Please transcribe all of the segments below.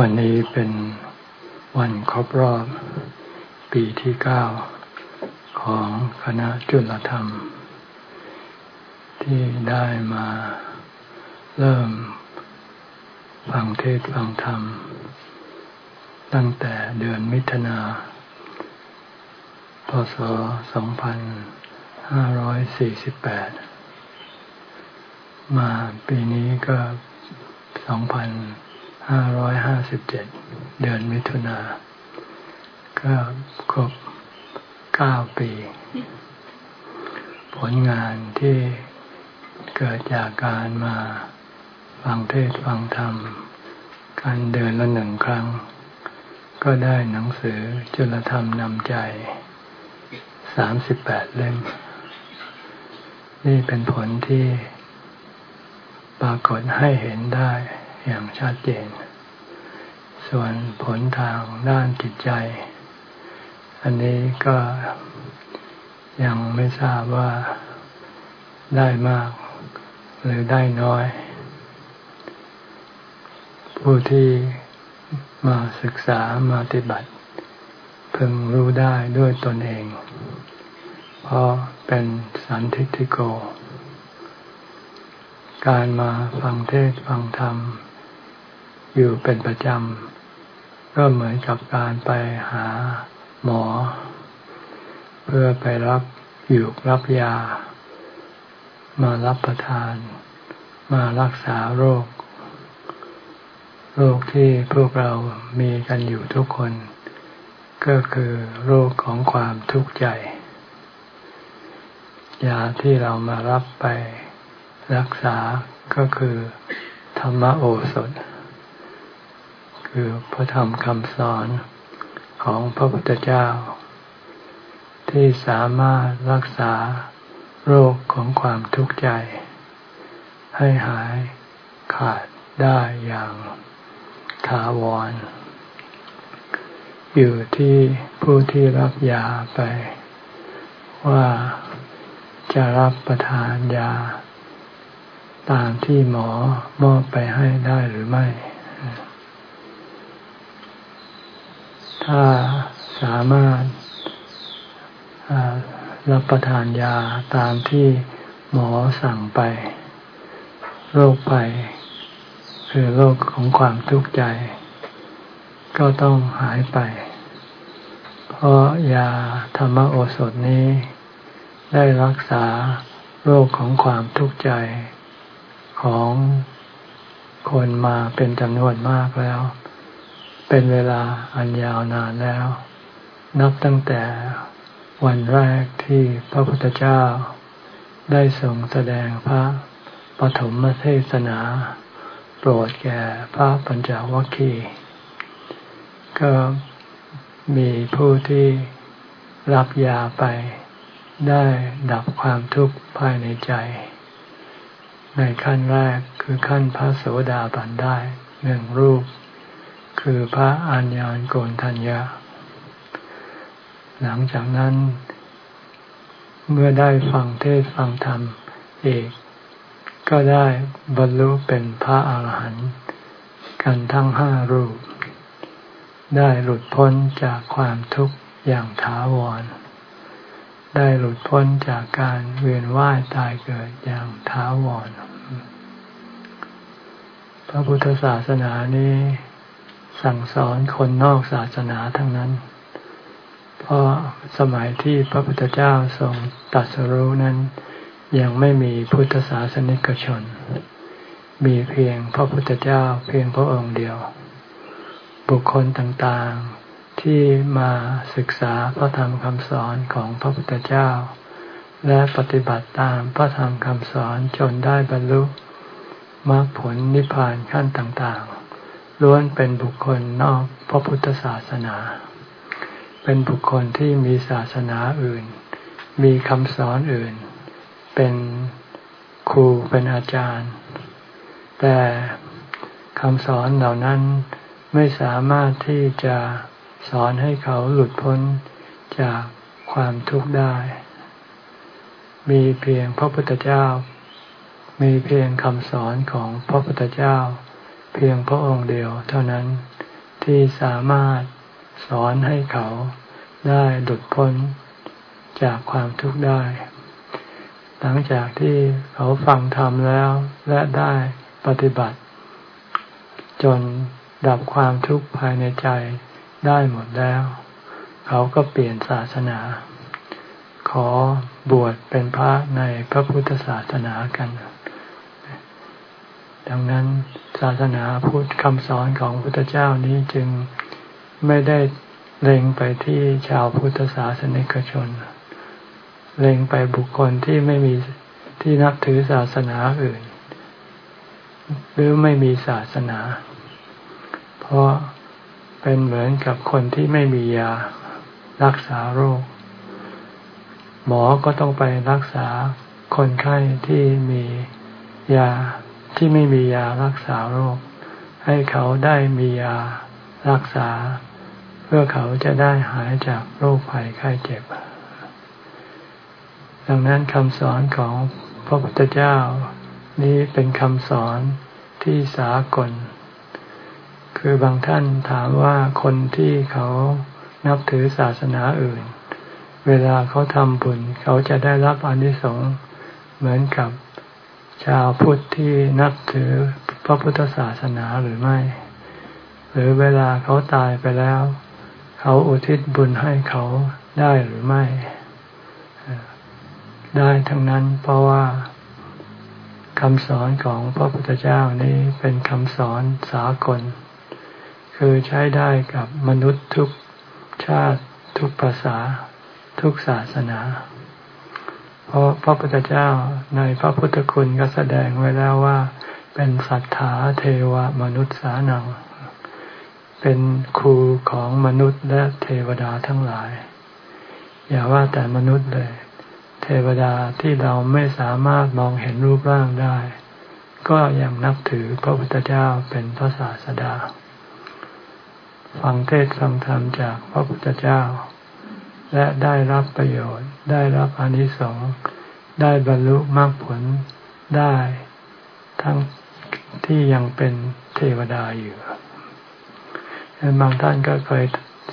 วันนี้เป็นวันครบรอบ ปีที่เก้าของคณะจุลธรรม ที่ได้มาเริ่มฟังเทศฟังธรรม ตั้งแต่เดือนมิถุนาพศ 2548 มาปีนี้ก็ 2 0 ห้าร้อยห้าสิบเจ็ดเดือนมิถุนา ก็ครบเก้าปี ผลงานที่เกิดจากการมาฟังเทศฟังธรรม การเดินละหนึ่งครั้ง ก็ได้หนังสือจุลธรรมนำใจสามสิบแปดเล่ม นี่เป็นผลที่ปรากฏให้เห็นได้ อย่างชัดเจน ส่วนผลทางด้านจิตใจ อันนี้ก็ยังไม่ทราบว่าได้มากหรือได้น้อย ผู้ที่มาศึกษามาปฏิบัติพึงรู้ได้ด้วยตนเอง เพราะเป็นสันทิติโก การมาฟังเทศฟังธรรม อยู่เป็นประจำ ก็เหมือนกับการไปหาหมอ เพื่อไปรับอยู่รับยา มารับประทาน มารักษาโรค โรคที่พวกเรามีกันอยู่ทุกคน ก็คือโรคของความทุกข์ใจยาที่เรามารับไปรักษาก็คือ ธรรมโอสถ คือพระธรรมคำสอนของพระพุทธเจ้า ที่สามารถรักษาโรคของความทุกข์ใจ ให้หายขาดได้อย่างถาวร อยู่ที่ผู้ที่รับยาไป ว่าจะรับประทานยา ตามที่หมอมอบไปให้ได้หรือไม่ ถ้าสามารถรับประทานยาตามที่หมอสั่งไป โรคไป คือโรคของความทุกข์ใจ ก็ต้องหายไป เพราะยาธรรมโอสถนี้ ได้รักษาโรคของความทุกข์ใจของคนมาเป็นจำนวนมากแล้ว เป็นเวลาอันยาวนานแล้ว นับตั้งแต่วันแรกที่พระพุทธเจ้า ได้ทรงแสดงพระปฐมเทศนา โปรดแก่พระปัญจวัคคีย์ก็มีผู้ที่รับยาไปได้ดับความทุกข์ภายในใจ ในขั้นแรกคือขั้นพระโสดาบันได้หนึ่งรูป คือพระอัญญาณโกนทัญญา หลังจากนั้น เมื่อได้ฟังเทศฟังธรรมเอกก็ได้บรรลุเป็นพระอาหารหันต์กันทั้งห้ารูป ได้หลุดพ้นจากความทุกข์อย่างถาวร ได้หลุดพ้นจากการเวียนว่ายตายเกิดอย่างถาวร พระพุทธศาสนานี้ สั่งสอนคนนอกศาสนาทั้งนั้น เพราะสมัยที่พระพุทธเจ้าทรงตัดสรู้นั้น ยังไม่มีพุทธศาสนิกชน มีเพียงพระพุทธเจ้าเพียงพระองค์เดียว บุคคลต่างๆที่มาศึกษาพระธรรมคำสอนของพระพุทธเจ้า และปฏิบัติตามพระธรรมคำสอนจนได้บรรลุมรรคผลนิพพานขั้นต่างๆ ล้วนเป็นบุคคลนอกพระพุทธศาสนา เป็นบุคคลที่มีศาสนาอื่น มีคำสอนอื่น เป็นครูเป็นอาจารย์ แต่คำสอนเหล่านั้นไม่สามารถที่จะสอนให้เขาหลุดพ้นจากความทุกข์ได้ มีเพียงพระพุทธเจ้า มีเพียงคำสอนของพระพุทธเจ้า เพียงพระองค์เดียวเท่านั้นที่สามารถสอนให้เขาได้หลุดพ้นจากความทุกข์ได้ หลังจากที่เขาฟังธรรมแล้วและได้ปฏิบัติ จนดับความทุกข์ภายในใจได้หมดแล้ว เขาก็เปลี่ยนศาสนา ขอบวชเป็นพระในพระพุทธศาสนากัน ดังนั้นศาสนาพุทธคำสอนของพุทธเจ้านี้จึงไม่ได้เล็งไปที่ชาวพุทธศาสนิกชน เล็งไปบุคคลที่ไม่มีที่นับถือศาสนาอื่น หรือไม่มีศาสนา เพราะเป็นเหมือนกับคนที่ไม่มียารักษาโรค หมอก็ต้องไปรักษาคนไข้ที่มียา ที่ไม่มียารักษาโรค ให้เขาได้มียารักษา เพื่อเขาจะได้หายจากโรคภัยไข้เจ็บ ดังนั้นคำสอนของพระพุทธเจ้า นี้เป็นคำสอนที่สากล คือบางท่านถามว่าคนที่เขานับถือศาสนาอื่น เวลาเขาทำบุญ เขาจะได้รับอนิสงส์เหมือนกับ ชาวพุทธที่นับถือพระพุทธศาสนาหรือไม่ หรือเวลาเขาตายไปแล้ว เขาอุทิศบุญให้เขาได้หรือไม่ ได้ทั้งนั้นเพราะว่าคำสอนของพระพุทธเจ้านี้เป็นคำสอนสากล คือใช้ได้กับมนุษย์ทุกชาติทุกภาษาทุกศาสนา ราะพระพุทธเจ้าในพระพุทธคุณก็แสดงไว้แล้วว่า เป็นสัทธาเทวมนุษย์สานัง เป็นครูของมนุษย์และเทวดาทั้งหลาย อย่าว่าแต่มนุษย์เลย เทวดาที่เราไม่สามารถมองเห็นรูปร่างได้ ก็ยังนับถือพระพุทธเจ้าเป็นพระศาสดา ฟังเทศฟังธรรมจากพระพุทธเจ้า และได้รับประโยชน์ ได้รับอนิสงส์ได้บรรลุมรรคผลได้ ทั้งที่ยังเป็นเทวดาอยู่บางท่านก็เคย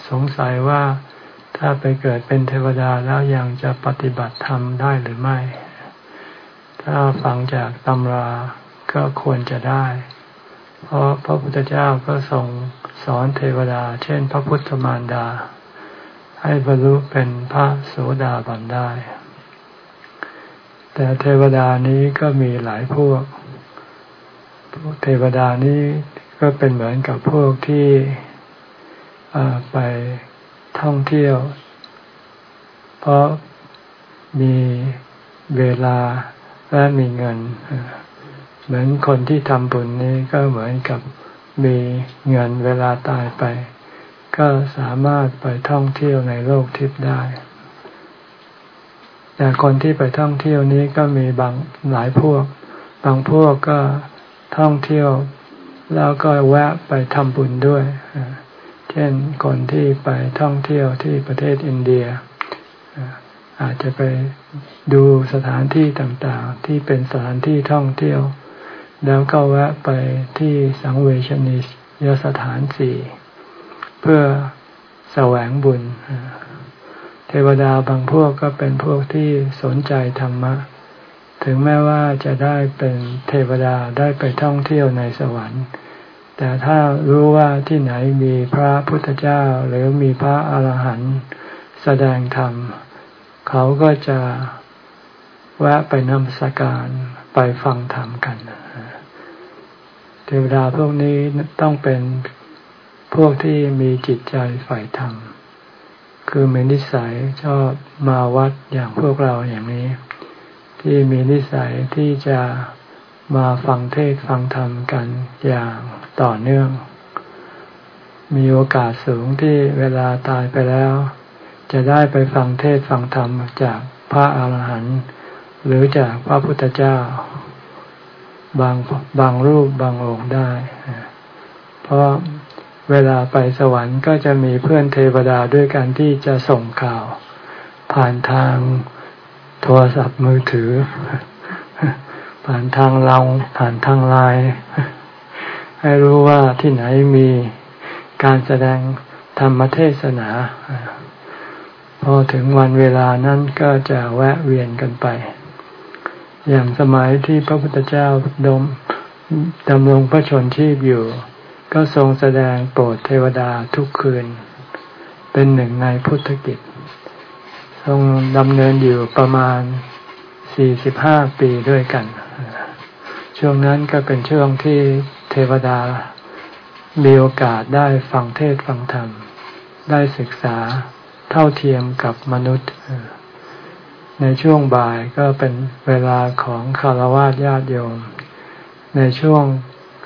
สงสัยว่าถ้าไปเกิดเป็นเทวดาแล้วยังจะปฏิบัติธรรมได้หรือไม่ ถ้าฟังจากตำราก็ควรจะได้ เพราะพระพุทธเจ้าก็ทรงสอนเทวดา เช่น พระพุทธมารดา ให้บรรลุเป็นพระโสดาบันได้ แต่เทวดานี้ก็มีหลายพวก เทวดานี้ก็เป็นเหมือนกับพวกที่ไปท่องเที่ยว เพราะมีเวลาและมีเงิน เหมือนคนที่ทำบุญนี้ก็เหมือนกับมีเงินเวลาตายไป ก็สามารถไปท่องเที่ยวในโลกทิพย์ได้ แต่คนที่ไปท่องเที่ยวนี้ก็มีบางหลายพวก บางพวกก็ท่องเที่ยว แล้วก็แวะไปทำบุญด้วย เช่นคนที่ไปท่องเที่ยวที่ประเทศอินเดีย อาจจะไปดูสถานที่ต่างๆ ที่เป็นสถานที่ท่องเที่ยว แล้วก็แวะไปที่สังเวชนียสถานสี่ เพื่อแสวงบุญ เทวดาบางพวกก็เป็นพวกที่สนใจธรรมะ ถึงแม้ว่าจะได้เป็นเทวดาได้ไปท่องเที่ยวในสวรรค์ แต่ถ้ารู้ว่าที่ไหนมีพระพุทธเจ้าหรือมีพระอาหารหันต์แสดงธรรม เขาก็จะแวะไปนำสการไปฟังธรรมกันเทวดาพวกนี้ต้องเป็น พวกที่มีจิตใจฝ่ายธรรม คือมีนิสัยชอบมาวัดอย่างพวกเราอย่างนี้ ที่มีนิสัยที่จะมาฟังเทศฟังธรรมกันอย่างต่อเนื่อง มีโอกาสสูงที่เวลาตายไปแล้ว จะได้ไปฟังเทศฟังธรรมจากพระอาหารหันต์หรือจากพระพุทธเจ้า บางบางรูปบางองค์ได้ เพราะ เวลาไปสวรรค์ก็จะมีเพื่อนเทวดาด้วยกันที่จะส่งข่าว ผ่านทางโทรศัพท์มือถือ ผ่านทางเราผ่านทางไลน์ให้รู้ว่าที่ไหนมีการแสดงธรรมเทศนา พอถึงวันเวลานั้นก็จะแวะเวียนกันไป อย่างสมัยที่พระพุทธเจ้าดมดำรงพระชนชีพอยู่ ก็ทรงแสดงโปรดเทวดาทุกคืน เป็นหนึ่งในพุทธกิจ ทรงดำเนินอยู่ประมาณสี่สิบห้าปีด้วยกัน ช่วงนั้นก็เป็นช่วงที่เทวดามีโอกาสได้ฟังเทศฟังธรรม ได้ศึกษาเท่าเทียมกับมนุษย์ ในช่วงบ่ายก็เป็นเวลาของคารวะญาติโยม ในช่วง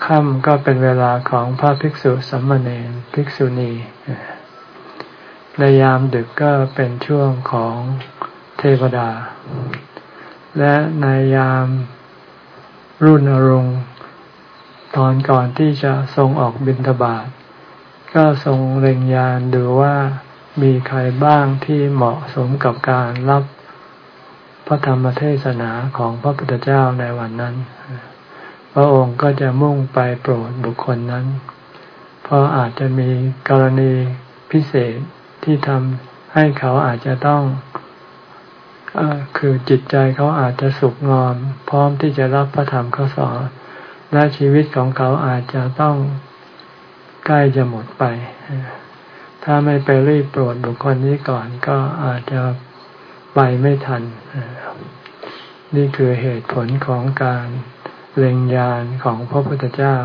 ค่ำก็เป็นเวลาของพระภิกษุสัมมาเนรภิกษุณีในยามดึกก็เป็นช่วงของเทวดา และในยามรุ่นอรุณตอนก่อนที่จะทรงออกบิณฑบาตก็ทรงเล็งยานดูว่ามีใครบ้างที่เหมาะสมกับการรับพระธรรมเทศนาของพระพุทธเจ้าในวันนั้น พระองค์ก็จะมุ่งไปโปรดบุคคลนั้น เพราะอาจจะมีกรณีพิเศษที่ทำให้เขาอาจจะต้องอคือจิตใจเขาอาจจะสุกงอม พร้อมที่จะรับพระธรรมข้อสอนและชีวิตของเขาอาจจะต้องใกล้จะหมดไป ถ้าไม่ไปรีบโปรดบุคคลนี้ก่อนก็อาจจะไปไม่ทัน นี่คือเหตุผลของการ เล็งยานของพระพุทธเจ้า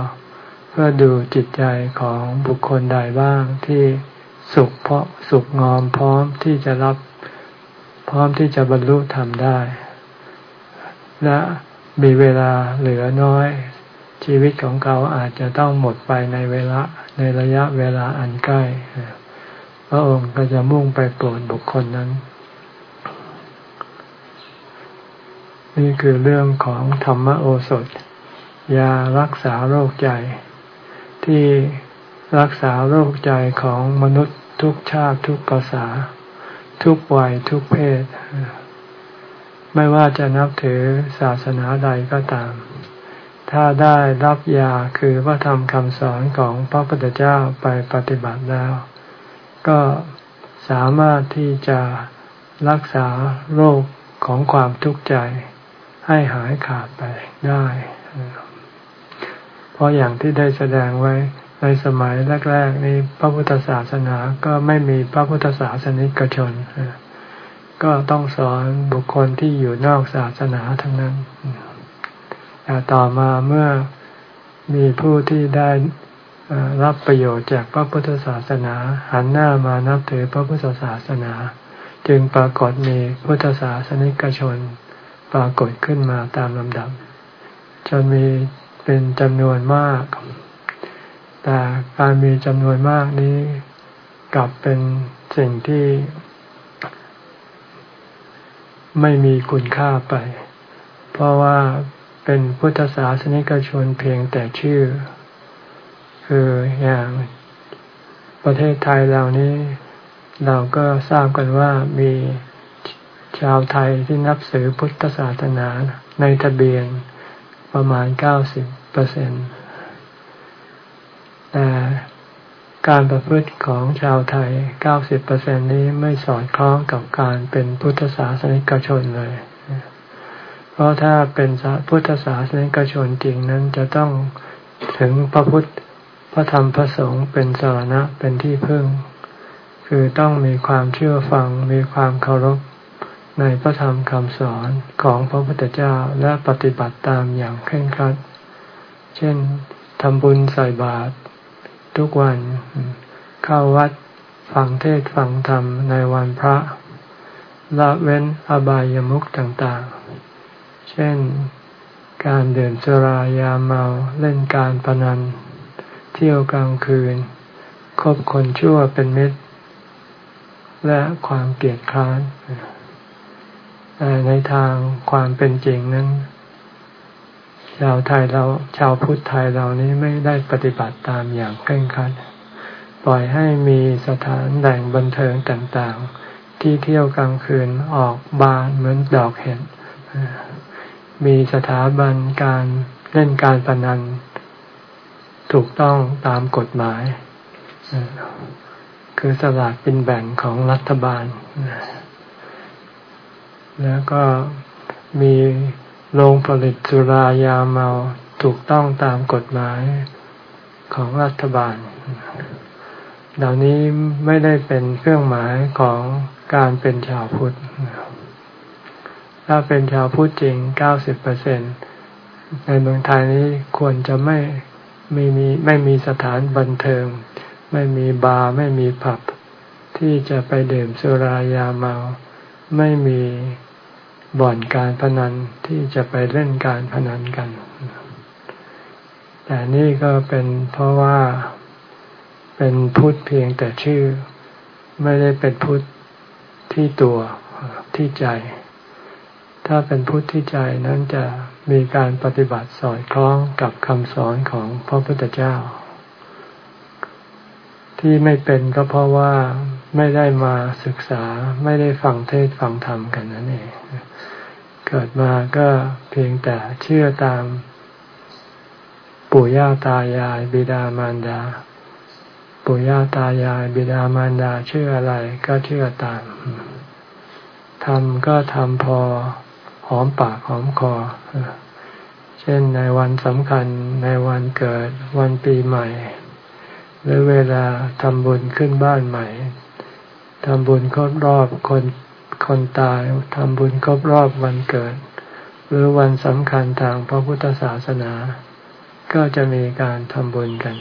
เพื่อดูจิตใจของบุคคลใดบ้างที่สุขเพราะสุขงอมพร้อมที่จะรับพร้อมที่จะบรรลุธรรมได้ และมีเวลาเหลือน้อย ชีวิตของเขาอาจจะต้องหมดไปในเวลาในระยะเวลาอันใกล้ พระองค์ก็จะมุ่งไปโปรดบุคคลนั้น นี่คือเรื่องของธรรมโอสถ ยารักษาโรคใจ ที่รักษาโรคใจของมนุษย์ทุกชาติทุกภาษา ทุกวัยทุกเพศ ไม่ว่าจะนับถือศาสนาใดก็ตาม ถ้าได้รับยาคือพระธรรมคำสอนของพระพุทธเจ้าไปปฏิบัติแล้ว ก็สามารถที่จะรักษาโรคของความทุกข์ใจ ให้หายขาดไปได้เพราะอย่างที่ได้แสดงไว้ในสมัยแรก ๆ นี้พระพุทธศาสนาก็ไม่มีพระพุทธศาสนิกชน ก็ต้องสอนบุคคลที่อยู่นอกศาสนาทั้งนั้นแต่ต่อมาเมื่อมีผู้ที่ได้รับประโยชน์จากพระพุทธศาสนา หันหน้ามานับถือพระพุทธศาสนา จึงปรากฏมีพุทธศาสนิกชน ปรากฏขึ้นมาตามลำดับ จนมีเป็นจำนวนมาก แต่การมีจำนวนมากนี้กลับเป็นสิ่งที่ ไม่มีคุณค่าไป เพราะว่าเป็นพุทธศาสนิกชนเพียงแต่ชื่อ คืออย่างประเทศไทยเหล่านี้ เราก็ทราบกันว่ามี ชาวไทยที่นับสือพุทธศาสนาในทะเบียนประมาณเก้าสิบเปอร์เซ็นต์แต่การประพฤติของชาวไทยเก้าสิบเปอร์เซ็นนี้ไม่สอดคล้องกับการเป็นพุทธศาสนิกชนเลย เพราะถ้าเป็นพุทธศาสนิกชนจริงนั้นจะต้องถึงพระพุทธ พระธรรมพระสงฆ์เป็นสารณะเป็นที่พึ่ง คือต้องมีความเชื่อฟัง มีความเคารพ ในพระธรรมคำสอนของพระพุทธเจ้าและปฏิบัติตามอย่างเคร่งครัด เช่นทำบุญใส่บาตรทุกวัน เข้าวัดฟังเทศฟังธรรมในวันพระละเว้นอบายามุขต่างๆ เช่น การเดินสรายาเมาเล่นการพนัน เที่ยวกลางคืน คบคนชั่วเป็นมิตร และความเกลียดคร้าน ในทางความเป็นจริงนั้น ชาวไทยเราชาวพุทธไทยเรานี้ไม่ได้ปฏิบัติตามอย่างเคร่งครัด ปล่อยให้มีสถานแหล่งบันเทิงต่างๆ ที่เที่ยวกลางคืนออกบานเหมือนดอกเห็ดมีสถาบันการเล่นการพนัน ถูกต้องตามกฎหมาย คือสลากเป็นแบ่งของรัฐบาล แล้วก็มีโรงผลิตสุรายาเมาถูกต้องตามกฎหมายของรัฐบาล เหล่านี้ไม่ได้เป็นเครื่องหมายของการเป็นชาวพุทธ ถ้าเป็นชาวพุทธจริง 90เปอร์เซ็นในเมืองไทยนี้ควรจะไม่ไม่มีไม่มีสถานบันเทิง ไม่มีบาร์ไม่มีผับ ที่จะไปดื่มสุรายาเมา ไม่มี บ่อนการพนันที่จะไปเล่นการพนันกัน แต่นี่ก็เป็นเพราะว่าเป็นพุทธเพียงแต่ชื่อ ไม่ได้เป็นพุทธที่ตัวที่ใจ ถ้าเป็นพุทธที่ใจนั้นจะมีการปฏิบัติสอดคล้องกับคำสอนของพระพุทธเจ้า ที่ไม่เป็นก็เพราะว่า ไม่ได้มาศึกษาไม่ได้ฟังเทศฟังธรรมกันนั่นเองเกิดมาก็เพียงแต่เชื่อตามปู่ย่าตายาย บิดามารดา ปู่ย่าตายาย บิดามารดาเชื่ออะไรก็เชื่อตามทำก็ทำพอหอมปากหอมคอ เช่นในวันสำคัญในวันเกิดวันปีใหม่ หรือเวลาทำบุญขึ้นบ้านใหม่ ทำบุญครบรอบคนคนตายทำบุญครบรอบวันเกิด หรือวันสำคัญทางพระพุทธศาสนา ก็จะมีการทำบุญกัน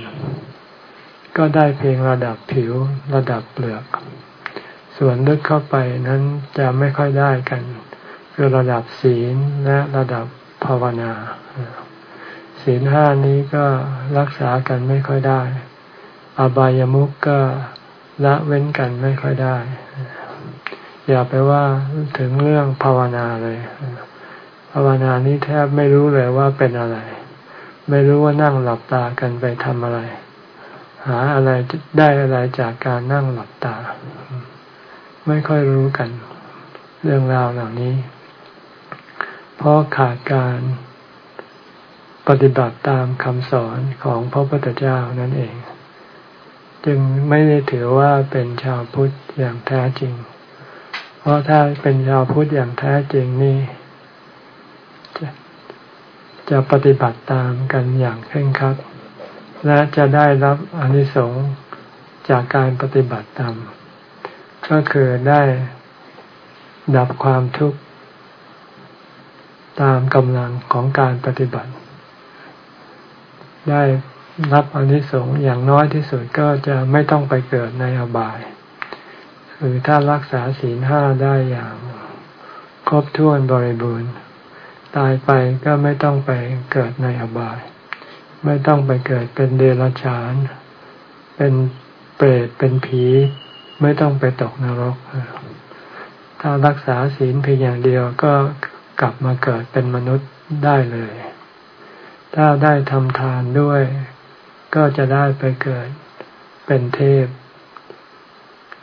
ก็ได้เพียงระดับผิวระดับเปลือก ส่วนลึกเข้าไปนั้นจะไม่ค่อยได้กัน คือระดับศีลและระดับภาวนาศีลห้านี้ก็รักษากันไม่ค่อยได้ อบายามุกก็ ละเว้นกันไม่ค่อยได้ อย่าไปว่าถึงเรื่องภาวนาเลย ภาวนานี้แทบไม่รู้เลยว่าเป็นอะไร ไม่รู้ว่านั่งหลับตากันไปทำอะไร หาอะไรได้อะไรจากการนั่งหลับตา ไม่ค่อยรู้กัน เรื่องราวเหล่านี้ เพราะขาดการปฏิบัติตามคำสอนของพระพุทธเจ้านั่นเอง จึงไม่ได้ถือว่าเป็นชาวพุทธอย่างแท้จริง เพราะถ้าเป็นชาวพุทธอย่างแท้จริงนี่จะจะปฏิบัติตามกันอย่างเคร่งครัด และจะได้รับอนิสงส์จากการปฏิบัติตาม ก็คือได้ดับความทุกข์ตามกำลังของการปฏิบัติ ได้ รับอนิสงส์อย่างน้อยที่สุดก็จะไม่ต้องไปเกิดในอบาย คือถ้ารักษาศีลห้าได้อย่างครบถ้วนบริบูรณ์ ตายไปก็ไม่ต้องไปเกิดในอบาย ไม่ต้องไปเกิดเป็นเดรัจฉาน เป็นเปรตเป็นผี ไม่ต้องไปตกนรก ถ้ารักษาศีลเพียงอย่างเดียวก็กลับมาเกิดเป็นมนุษย์ได้เลย ถ้าได้ทำทานด้วย ก็จะได้ไปเกิดเป็นเทพ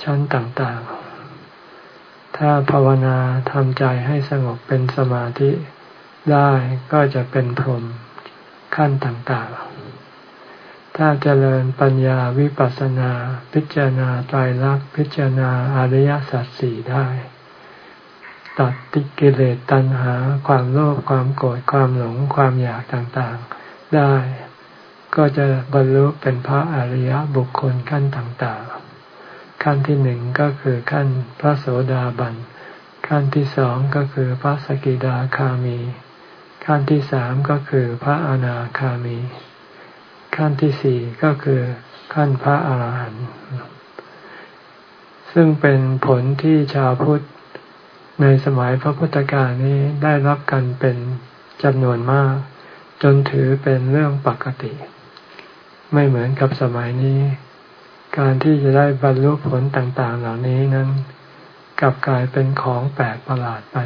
ชั้นต่างๆ ถ้าภาวนาทำใจให้สงบเป็นสมาธิได้ก็จะเป็นพรหมขั้นต่างๆ ถ้าเจริญปัญญาวิปัสสนา พิจารณาไตรลักษณ์พิจารณาอริยสัจสี่ได้ ตัดติกิเลสตัณหา ความโลภความโกรธความหลงความอยากต่างๆ ได้ ก็จะบรรลุเป็นพระอริยบุคคลขั้นต่างๆ ขั้นที่หนึ่งก็คือขั้นพระโสดาบัน ขั้นที่สองก็คือพระสกิดาคามี ขั้นที่สามก็คือพระอนาคามี ขั้นที่สี่ก็คือขั้นพระอาหารหันต์ ซึ่งเป็นผลที่ชาวพุทธในสมัยพระพุทธกาลนี้ได้รับกันเป็นจำนวนมาก จนถือเป็นเรื่องปกติ ไม่เหมือนกับสมัยนี้ การที่จะได้บรรลุผลต่าง ๆ เหล่านี้นั้นกลับกลายเป็นของแปลกประหลาดไป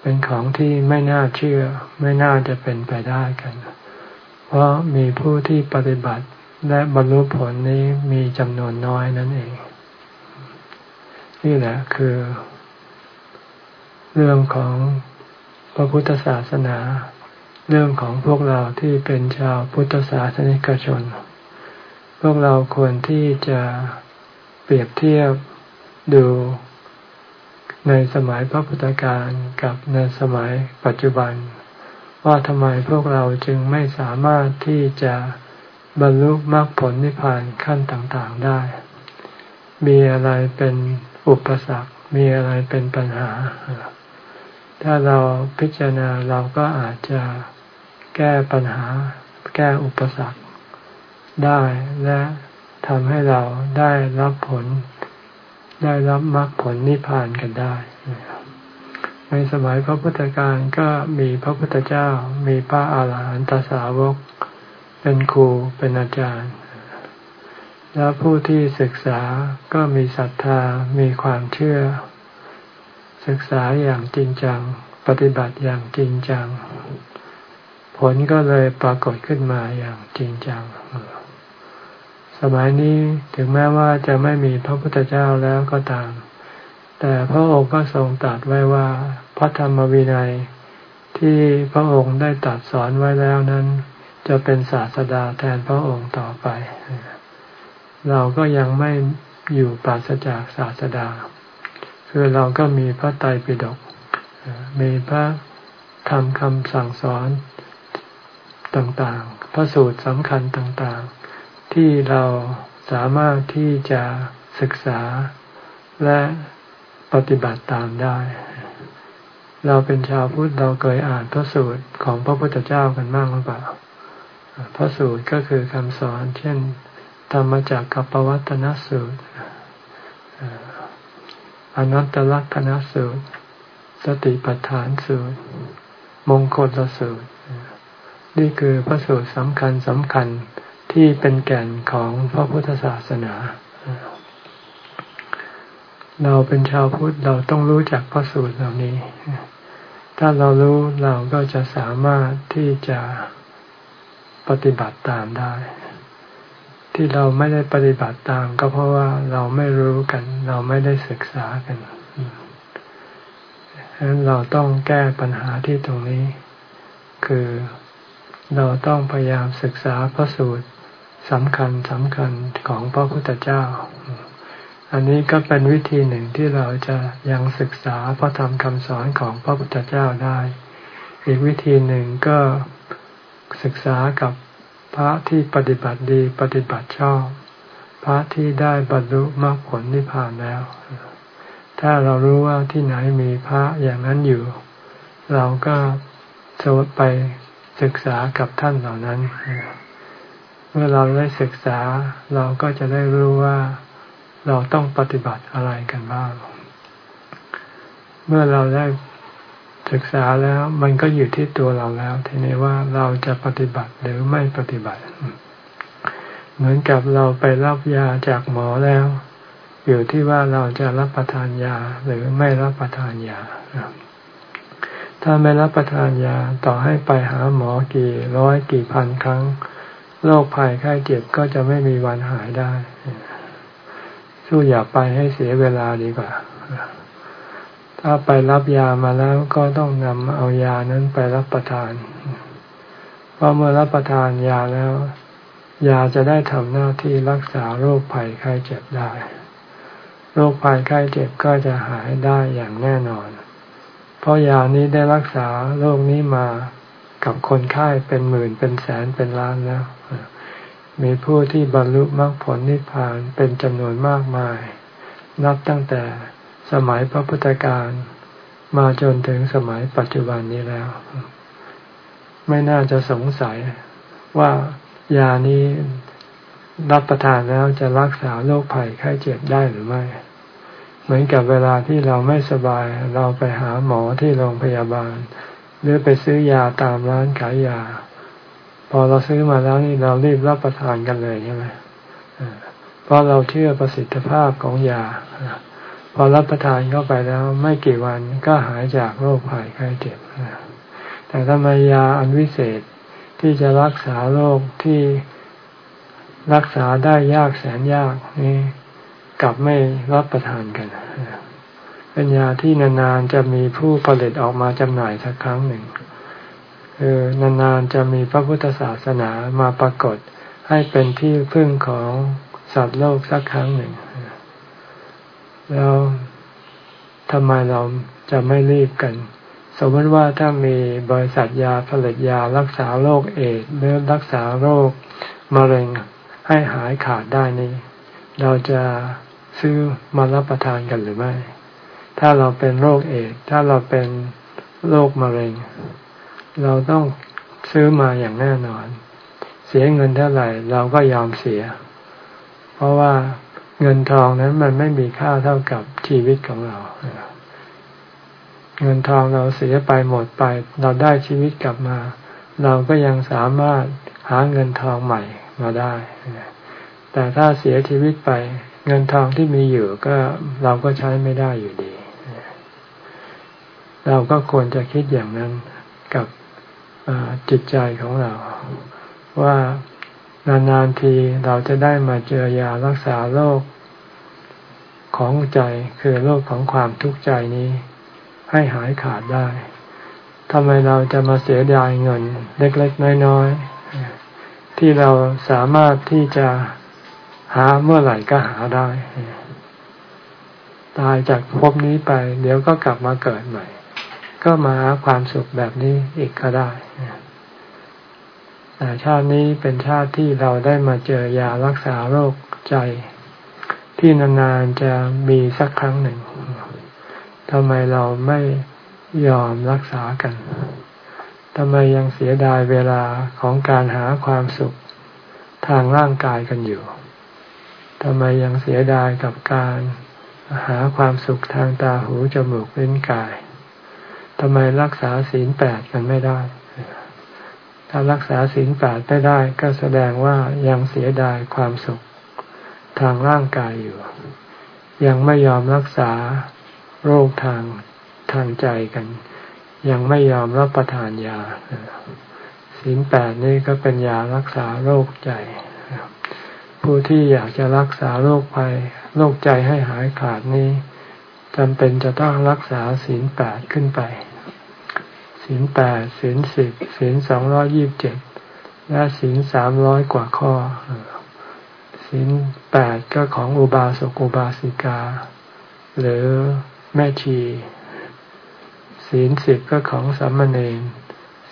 เป็นของที่ไม่น่าเชื่อ ไม่น่าจะเป็นไปได้กัน เพราะมีผู้ที่ปฏิบัติและบรรลุผลนี้มีจำนวนน้อยนั่นเอง นี่แหละคือ เรื่องของพระพุทธศาสนา เรื่องของพวกเราที่เป็นชาวพุทธศาสนิกชน พวกเราควรที่จะเปรียบเทียบดูในสมัยพระพุทธการกับในสมัยปัจจุบัน ว่าทำไมพวกเราจึงไม่สามารถที่จะบรรลุมรรคผลนิพพานขั้นต่างๆได้ มีอะไรเป็นอุปสรรค มีอะไรเป็นปัญหา ถ้าเราพิจารณาเราก็อาจจะ แก้ปัญหา แก้อุปสรรคได้และทำให้เราได้รับผล ได้รับมรรคผลนิพพานกันได้ ในสมัยพระพุทธการก็มีพระพุทธเจ้า มีพระอาหารหันตสาวก เป็นครูเป็นอาจารย์ แล้วผู้ที่ศึกษาก็มีศรัทธามีความเชื่อ ศึกษาอย่างจริงจัง ปฏิบัติอย่างจริงจัง ผลก็เลยปรากฏขึ้นมาอย่างจริงจังสมัยนี้ถึงแม้ว่าจะไม่มีพระพุทธเจ้าแล้วก็ตาม แต่พระองค์ก็ทรงตรัสไว้ว่าพระธรรมวินัยที่พระองค์ได้ตรัสสอนไว้แล้วนั้น จะเป็นศาสดาแทนพระองค์ต่อไป เราก็ยังไม่อยู่ปราศจากศาสดา คือเราก็มีพระไตรปิฎกมีพระธรรมคำสั่งสอน ต่างๆ พระสูตรสำคัญต่างๆ ที่เราสามารถที่จะศึกษาและปฏิบัติตามได้ เราเป็นชาวพุทธเราเคยอ่านพระสูตรของพระพุทธเจ้ากันมากหรือเปล่า พระสูตรก็คือคำสอน เช่น ธรรมจักกับปวัตนสูตรอนัตตลักษณสูตร สติปัฏฐานสูตร มงคลสูตร นี่คือพระสูตรสำคัญสำคัญที่เป็นแก่นของพระพุทธศาสนา เราเป็นชาวพุทธเราต้องรู้จักพระสูตรเหล่านี้ ถ้าเรารู้เราก็จะสามารถที่จะปฏิบัติตามได้ ที่เราไม่ได้ปฏิบัติตาม ก็เพราะว่าเราไม่รู้กัน เราไม่ได้ศึกษากันฉะนั้นเราต้องแก้ปัญหาที่ตรงนี้ คือ เราต้องพยายามศึกษาพระสูตรสำคัญสำคัญของพระพุทธเจ้า อันนี้ก็เป็นวิธีหนึ่งที่เราจะยังศึกษาพระธรรมคำสอนของพระพุทธเจ้าได้ อีกวิธีหนึ่งก็ศึกษากับพระที่ปฏิบัติดีปฏิบัติชอบ พระที่ได้บรรลุมรรคผลนิพพานแล้ว ถ้าเรารู้ว่าที่ไหนมีพระอย่างนั้นอยู่ เราก็จะไป ศึกษากับท่านเหล่านั้น เมื่อเราได้ศึกษาเราก็จะได้รู้ว่าเราต้องปฏิบัติอะไรกันบ้าง เมื่อเราได้ศึกษาแล้วมันก็อยู่ที่ตัวเราแล้ว ทีนี้ว่าเราจะปฏิบัติหรือไม่ปฏิบัติ เหมือนกับเราไปรับยาจากหมอแล้ว อยู่ที่ว่าเราจะรับประทานยาหรือไม่รับประทานยา ถ้าไม่รับประทานยาต่อให้ไปหาหมอกี่ร้อยกี่พันครั้งโรคภัยไข้เจ็บก็จะไม่มีวันหายได้ สู้อย่าไปให้เสียเวลาดีกว่า ถ้าไปรับยามาแล้วก็ต้องนำเอายานั้นไปรับประทาน เพราะเมื่อรับประทานยาแล้ว ยาจะได้ทำหน้าที่รักษาโรคภัยไข้เจ็บได้ โรคภัยไข้เจ็บก็จะหายได้อย่างแน่นอน เพราะยานี้ได้รักษาโรคนี้มากับคนไข้เป็นหมื่นเป็นแสนเป็นล้านแล้ว มีผู้ที่บรรลุมรรคผลนิพพานเป็นจำนวนมากมาย นับตั้งแต่สมัยพระพุทธการมาจนถึงสมัยปัจจุบันนี้แล้ว ไม่น่าจะสงสัยว่ายานี้รับประทานแล้วจะรักษาโรคภัยไข้เจ็บได้หรือไม่ เหมือนกับเวลาที่เราไม่สบาย เราไปหาหมอที่โรงพยาบาล หรือไปซื้อยาตามร้านขายยา พอเราซื้อมาแล้วนี่เรารีบรับประทานกันเลยใช่ไหมเพราะเราเชื่อประสิทธิภาพของยาพอรับประทานเข้าไปแล้วไม่กี่วันก็หายจากโรคภัยไข้เจ็บแต่ทำไมยาอันวิเศษที่จะรักษาโรคที่รักษาได้ยากแสนยากนี่ กลับไม่รับประทานกันเป็นยาที่นานๆจะมีผู้ผลิตออกมาจำหน่ายสักครั้งหนึ่งคือนานๆจะมีพระพุทธศาสนามาปรากฏให้เป็นที่พึ่งของสัตว์โลกสักครั้งหนึ่ง แล้วทำไมเราจะไม่รีบกัน สมมติว่าถ้ามีบริษัทยาผลิตยารักษาโรคเอดหรือรักษาโรคมะเร็งให้หายขาดได้นี้ เราจะ ซื้อมารับประทานกันหรือไม่ ถ้าเราเป็นโรคเอดถ้าเราเป็นโรคมะเร็ง เราต้องซื้อมาอย่างแน่นอน เสียเงินเท่าไหร่ เราก็ยอมเสีย เพราะว่าเงินทองนั้นมันไม่มีค่าเท่ากับชีวิตของเรา เงินทองเราเสียไปหมดไป เราได้ชีวิตกลับมา เราก็ยังสามารถหาเงินทองใหม่มาได้ แต่ถ้าเสียชีวิตไป เงินทองที่มีอยู่ก็เราก็ใช้ไม่ได้อยู่ดี เราก็ควรจะคิดอย่างนั้นกับจิตใจของเรา ว่านานๆทีเราจะได้มาเจอยารักษาโรคของใจคือโรคของความทุกข์ใจนี้ ให้หายขาดได้ทำไมเราจะมาเสียดายเงินเล็กๆน้อยๆที่เราสามารถที่จะ หาเมื่อไหร่ก็หาได้ ตายจากภพนี้ไป เดี๋ยวก็กลับมาเกิดใหม่ ก็มาหาความสุขแบบนี้อีกก็ได้แต่ชาตินี้เป็นชาติที่เราได้มาเจอยารักษาโรคใจ ที่นานๆจะมีสักครั้งหนึ่งทำไมเราไม่ยอมรักษากันทำไมยังเสียดายเวลาของการหาความสุขทางร่างกายกันอยู่ ทำไมยังเสียดายกับการหาความสุขทางตาหูจมูกลิ้นกายทำไมรักษาศีลแปดกันไม่ได้ ถ้ารักษาศีลแปดไม่ได้ ก็แสดงว่ายังเสียดายความสุขทางร่างกายอยู่ ยังไม่ยอมรักษาโรคทางทางใจกัน ยังไม่ยอมรับประทานยาศีลแปดนี่ก็เป็นยารักษาโรคใจ ผู้ที่อยากจะรักษาโรคภัยโรคใจให้หายขาดนี้จำเป็นจะต้องรักษาศีลแปดขึ้นไป ศีลแปดศีลสิบศีลสองร้อยี่บเจ็ดและศีลสามร้อยกว่าข้อศีลแปดก็ของอุบาสกอุบาสิกา หรือแม่ชีศีลสิบก็ของสัมมเนร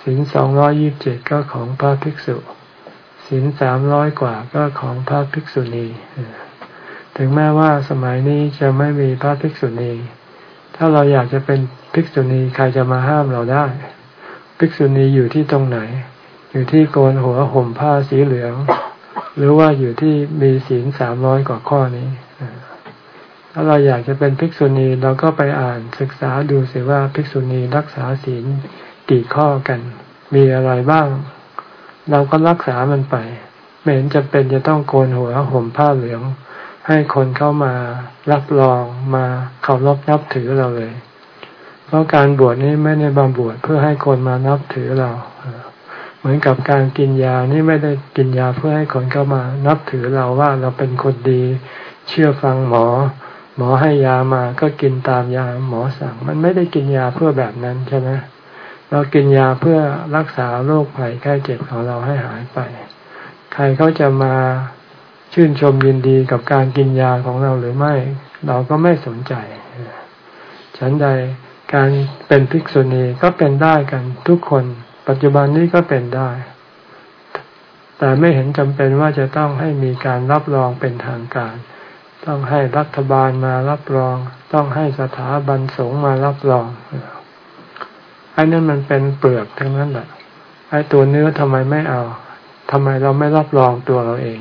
ศีลสองร้อยี่บเจ็ดก็ของพระภิกษุ ศีลสามร้อยกว่าก็ของพระภิกษุณี ถึงแม้ว่าสมัยนี้จะไม่มีพระภิกษุณี ถ้าเราอยากจะเป็นภิกษุณีใครจะมาห้ามเราได้ ภิกษุณีอยู่ที่ตรงไหน อยู่ที่โกนหัวห่มผ้าสีเหลือง หรือว่าอยู่ที่มีศีลสามร้อยกว่าข้อนี้ถ้าเราอยากจะเป็นภิกษุณีเราก็ไปอ่านศึกษาดูสิว่าภิกษุณีรักษาศีลกี่ข้อกัน มีอะไรบ้าง เราก็รักษามันไปไม่เห็นจะเป็นจะต้องโกนหัวห่มผ้าเหลือง ให้คนเข้ามารับรองมาเคารพนับถือเราเลย เพราะการบวชนี้ไม่ได้บำบวชเพื่อให้คนมานับถือเรา เหมือนกับการกินยานี่ไม่ได้กินยาเพื่อให้คนเข้ามานับถือเราว่าเราเป็นคนดี เชื่อฟังหมอ หมอให้ยามาก็กินตามยาหมอสั่ง มันไม่ได้กินยาเพื่อแบบนั้นใช่ไหม เรากินยาเพื่อรักษาโรคภัยไข้เจ็บของเราให้หายไป ใครเขาจะมาชื่นชมยินดีกับการกินยาของเราหรือไม่ เราก็ไม่สนใจ ฉันใดการเป็นภิกษุณีก็เป็นได้กันทุกคน ปัจจุบันนี้ก็เป็นได้ แต่ไม่เห็นจำเป็นว่าจะต้องให้มีการรับรองเป็นทางการ ต้องให้รัฐบาลมารับรอง ต้องให้สถาบันสงฆ์มารับรอง ไอ้นั่นมันเป็นเปลือกทั้งนั้นแหละไอ้ตัวเนื้อทำไมไม่เอาทำไมเราไม่รับรองตัวเราเอง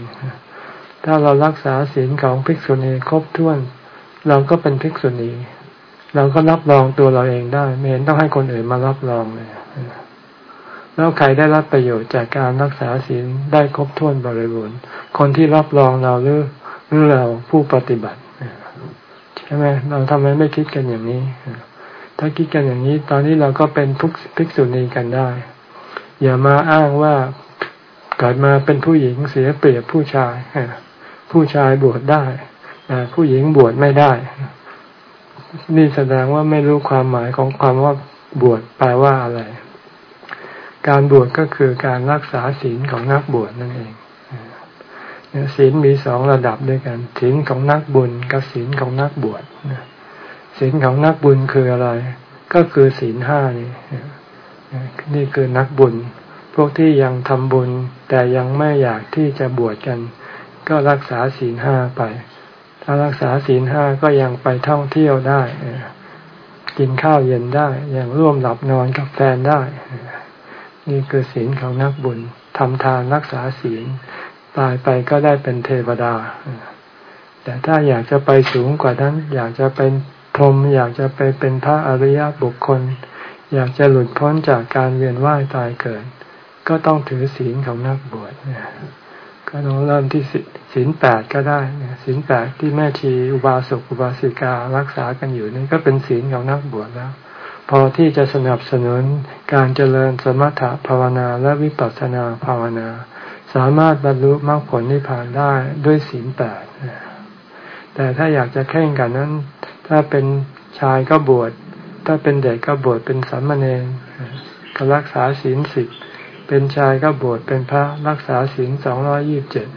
ถ้าเรารักษาศีลของภิกษุณีครบถ้วน เราก็เป็นภิกษุณี เราก็รับรองตัวเราเองได้ ไม่เห็นต้องให้คนอื่นมารับรองเลยแล้วใครได้รับประโยชน์จากการรักษาศีลได้ครบถ้วนบริบูรณ์ คนที่รับรองเราหรือหรือเราผู้ปฏิบัติใช่ไหมเราทำไมไม่คิดกันอย่างนี้ ถ้าคิดกันอย่างนี้ ตอนนี้เราก็เป็นทุกภิกษุณีกันได้ อย่ามาอ้างว่าเกิดมาเป็นผู้หญิงเสียเปรียบผู้ชายผู้ชายบวชได้ผู้หญิงบวชไม่ได้ นี่แสดงว่าไม่รู้ความหมายของความว่าบวชแปลว่าอะไร การบวชก็คือการรักษาศีลของนักบวชนั่นเองศีลมีสองระดับด้วยกันศีลของนักบุญกับศีลของนักบวช ศีลของนักบุญคืออะไร ก็คือศีลห้านี่นี่คือนักบุญ พวกที่ยังทำบุญ แต่ยังไม่อยากที่จะบวชกัน ก็รักษาศีลห้าไป ถ้ารักษาศีลห้าก็ยังไปท่องเที่ยวได้กินข้าวเย็นได้ ยังร่วมหลับนอนกับแฟนได้ นี่คือศีลของนักบุญทำทานรักษาศีล ตายไปก็ได้เป็นเทวดา แต่ถ้าอยากจะไปสูงกว่านั้น อยากจะเป็น พรหมอยากจะไปเป็นพระอริยบุคคล อยากจะหลุดพ้นจากการเวียนว่ายตายเกิด ก็ต้องถือศีลของนักบวชก็ต้องเริ่มที่ศีลแปดก็ได้ศีลแปดที่แม่ชีอุบาสกอุบาสิการักษากันอยู่นี่ก็เป็นศีลของนักบวชแล้ว พอที่จะสนับสนุนการเจริญสมถะภาวนาและวิปัสสนาภาวนา สามารถบรรลุมรรคผลนิพพานได้ด้วยศีลแปดแต่ถ้าอยากจะแข่งกันนั้น ถ้าเป็นชายก็บวช ถ้าเป็นเด็กก็บวชเป็นสามเณรก็รักษาศีลสิบ เป็นชายก็บวชเป็นพระรักษาศีลสองร้อยี่บเจ็ด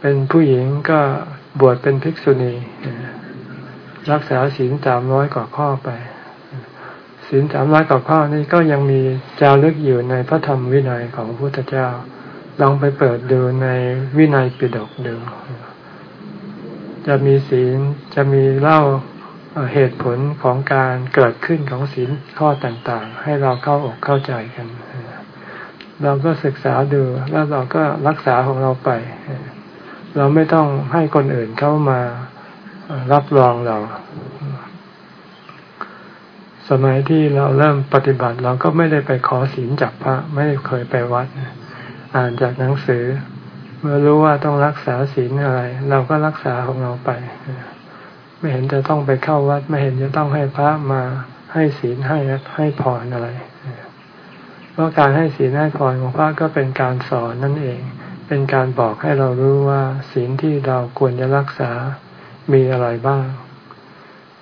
เป็นผู้หญิงก็บวชเป็นภิกษุณี รักษาศีลสามร้อยกว่าข้อไป ศีลสามร้อยกว่าข้อนี้ก็ยังมีจารึกอยู่ในพระธรรมวินัยของพระพุทธเจ้า ลองไปเปิดดูในวินัยปิฎกดูจะมีศีลจะมีเล่า เหตุผลของการเกิดขึ้นของศีลข้อต่างๆ ให้เราเข้าอกเข้าใจกัน เราก็ศึกษาดูแล้วเราก็รักษาของเราไป เราไม่ต้องให้คนอื่นเข้ามารับรองเรา สมัยที่เราเริ่มปฏิบัติเราก็ไม่ได้ไปขอศีลจากพระ ไม่เคยไปวัด อ่านจากหนังสือ เมื่อรู้ว่าต้องรักษาศีลอะไร เราก็รักษาของเราไป ไม่เห็นจะต้องไปเข้าวัด ไม่เห็นจะต้องให้พระมาให้ศีลให้ให้พรอะไรเพราะการให้ศีลให้พรของพระก็เป็นการสอนนั่นเอง เป็นการบอกให้เรารู้ว่าศีลที่เราควรจะรักษามีอะไรบ้าง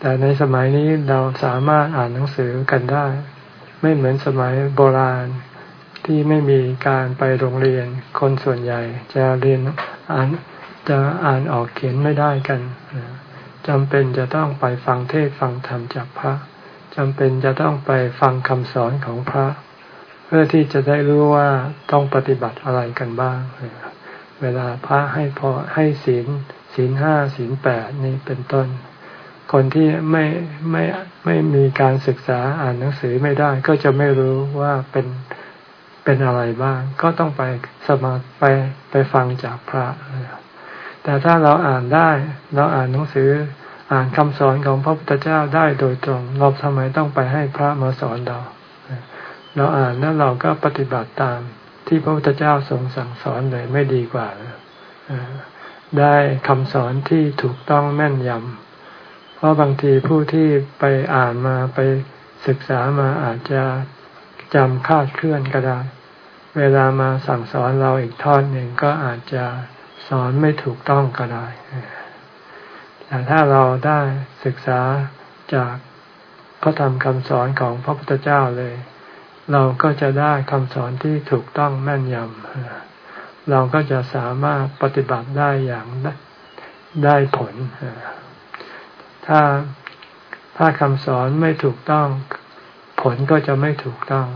แต่ในสมัยนี้เราสามารถอ่านหนังสือกันได้ ไม่เหมือนสมัยโบราณที่ไม่มีการไปโรงเรียน คนส่วนใหญ่จะเรียนอ่านจะอ่านออกเขียนไม่ได้กัน จำเป็นจะต้องไปฟังเทศฟังธรรมจากพระจำเป็นจะต้องไปฟังคำสอนของพระ เพื่อที่จะได้รู้ว่าต้องปฏิบัติอะไรกันบ้าง เวลาพระให้พอให้ศีลศีลห้าศีลแปดนี่เป็นต้น คนที่ไม่ไม่ไม่มีการศึกษาอ่านหนังสือไม่ได้ ก็จะไม่รู้ว่าเป็นเป็นอะไรบ้าง ก็ต้องไปสมาไปไปฟังจากพระ แต่ถ้าเราอ่านได้ เราอ่านหนังสือ อ่านคำสอนของพระพุทธเจ้าได้โดยตรง เราทำไมต้องไปให้พระมาสอนเรา เราอ่านแล้วเราก็ปฏิบัติตามที่พระพุทธเจ้าทรงสั่งสอนเลยไม่ดีกว่าได้คำสอนที่ถูกต้องแม่นยำเพราะบางทีผู้ที่ไปอ่านมาไปศึกษามาอาจจะจำคาดเคลื่อนก็ได้ เวลามาสั่งสอนเราอีกทอดหนึ่งก็อาจจะ อนไม่ถูกต้องก็ได้ แต่ถ้าเราได้ศึกษาจากพระธรรมคำสอนของพระพุทธเจ้าเลย เราก็จะได้คำสอนที่ถูกต้องแม่นยำ เราก็จะสามารถปฏิบัติได้อย่างได้ผล ถ้าถ้าคำสอนไม่ถูกต้อง ผลก็จะไม่ถูกต้อง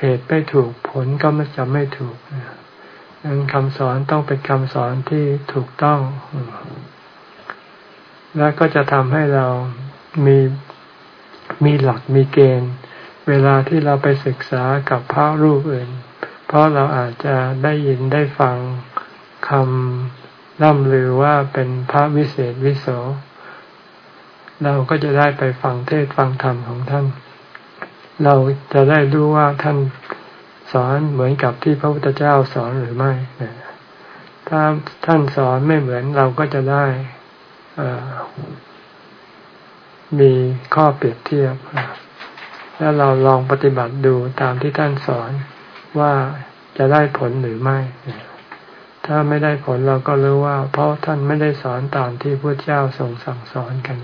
เหตุไม่ถูกผลก็จะไม่ถูก ดังคำสอนต้องเป็นคำสอนที่ถูกต้อง และก็จะทำให้เรามีมีหลักมีเกณฑ์ เวลาที่เราไปศึกษากับพระรูปอื่น เพราะเราอาจจะได้ยินได้ฟังคำล่ำลือว่าเป็นพระวิเศษวิโส เราก็จะได้ไปฟังเทศฟังธรรมของท่าน เราจะได้รู้ว่าท่าน สอนเหมือนกับที่พระพุทธเจ้าสอนหรือไม่ ถ้าท่านสอนไม่เหมือนเราก็จะได้มีข้อเปรียบเทียบ แล้วเราลองปฏิบัติดูตามที่ท่านสอนว่าจะได้ผลหรือไม่ ถ้าไม่ได้ผลเราก็รู้ว่า เพราะท่านไม่ได้สอนตามที่พระเจ้าทรงสั่งสอนกัน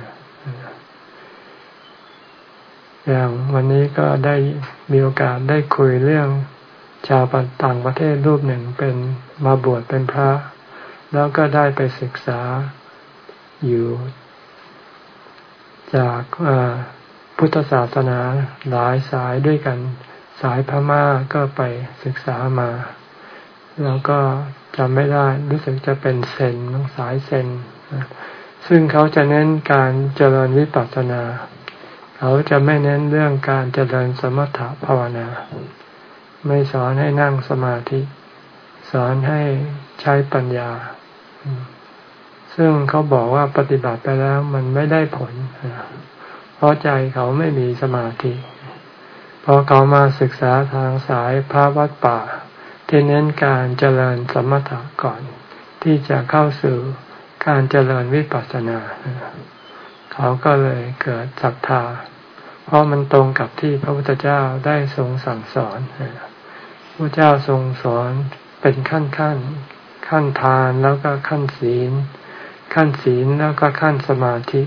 อย่างวันนี้ก็ได้มีโอกาสได้คุยเรื่อง ชาวต่างประเทศรูปหนึ่งเป็นมาบวชเป็นพระ แล้วก็ได้ไปศึกษาอยู่ จากพุทธศาสนาหลายสายด้วยกันสายพม่าก็ไปศึกษามา แล้วก็จำไม่ได้รู้สึกจะเป็นเซนสายเซนซึ่งเขาจะเน้นการเจริญวิปัสสนา เขาจะไม่เน้นเรื่องการเจริญสมถะภาวนา ไม่สอนให้นั่งสมาธิ สอนให้ใช้ปัญญา ซึ่งเขาบอกว่าปฏิบัติไปแล้วมันไม่ได้ผล เพราะใจเขาไม่มีสมาธิ พอเขามาศึกษาทางสายพระวัดป่า ที่เน้นการเจริญสมถะก่อน ที่จะเข้าสู่การเจริญวิปัสสนา เขาก็เลยเกิดศรัทธา เพราะมันตรงกับที่พระพุทธเจ้าได้ทรงสั่งสอน ระเจ้าทรงสอนเป็นขั้นขั้นขั้นทานแล้วก็ขั้นศีล ขั้นศีลแล้วก็ขั้นสมาธิ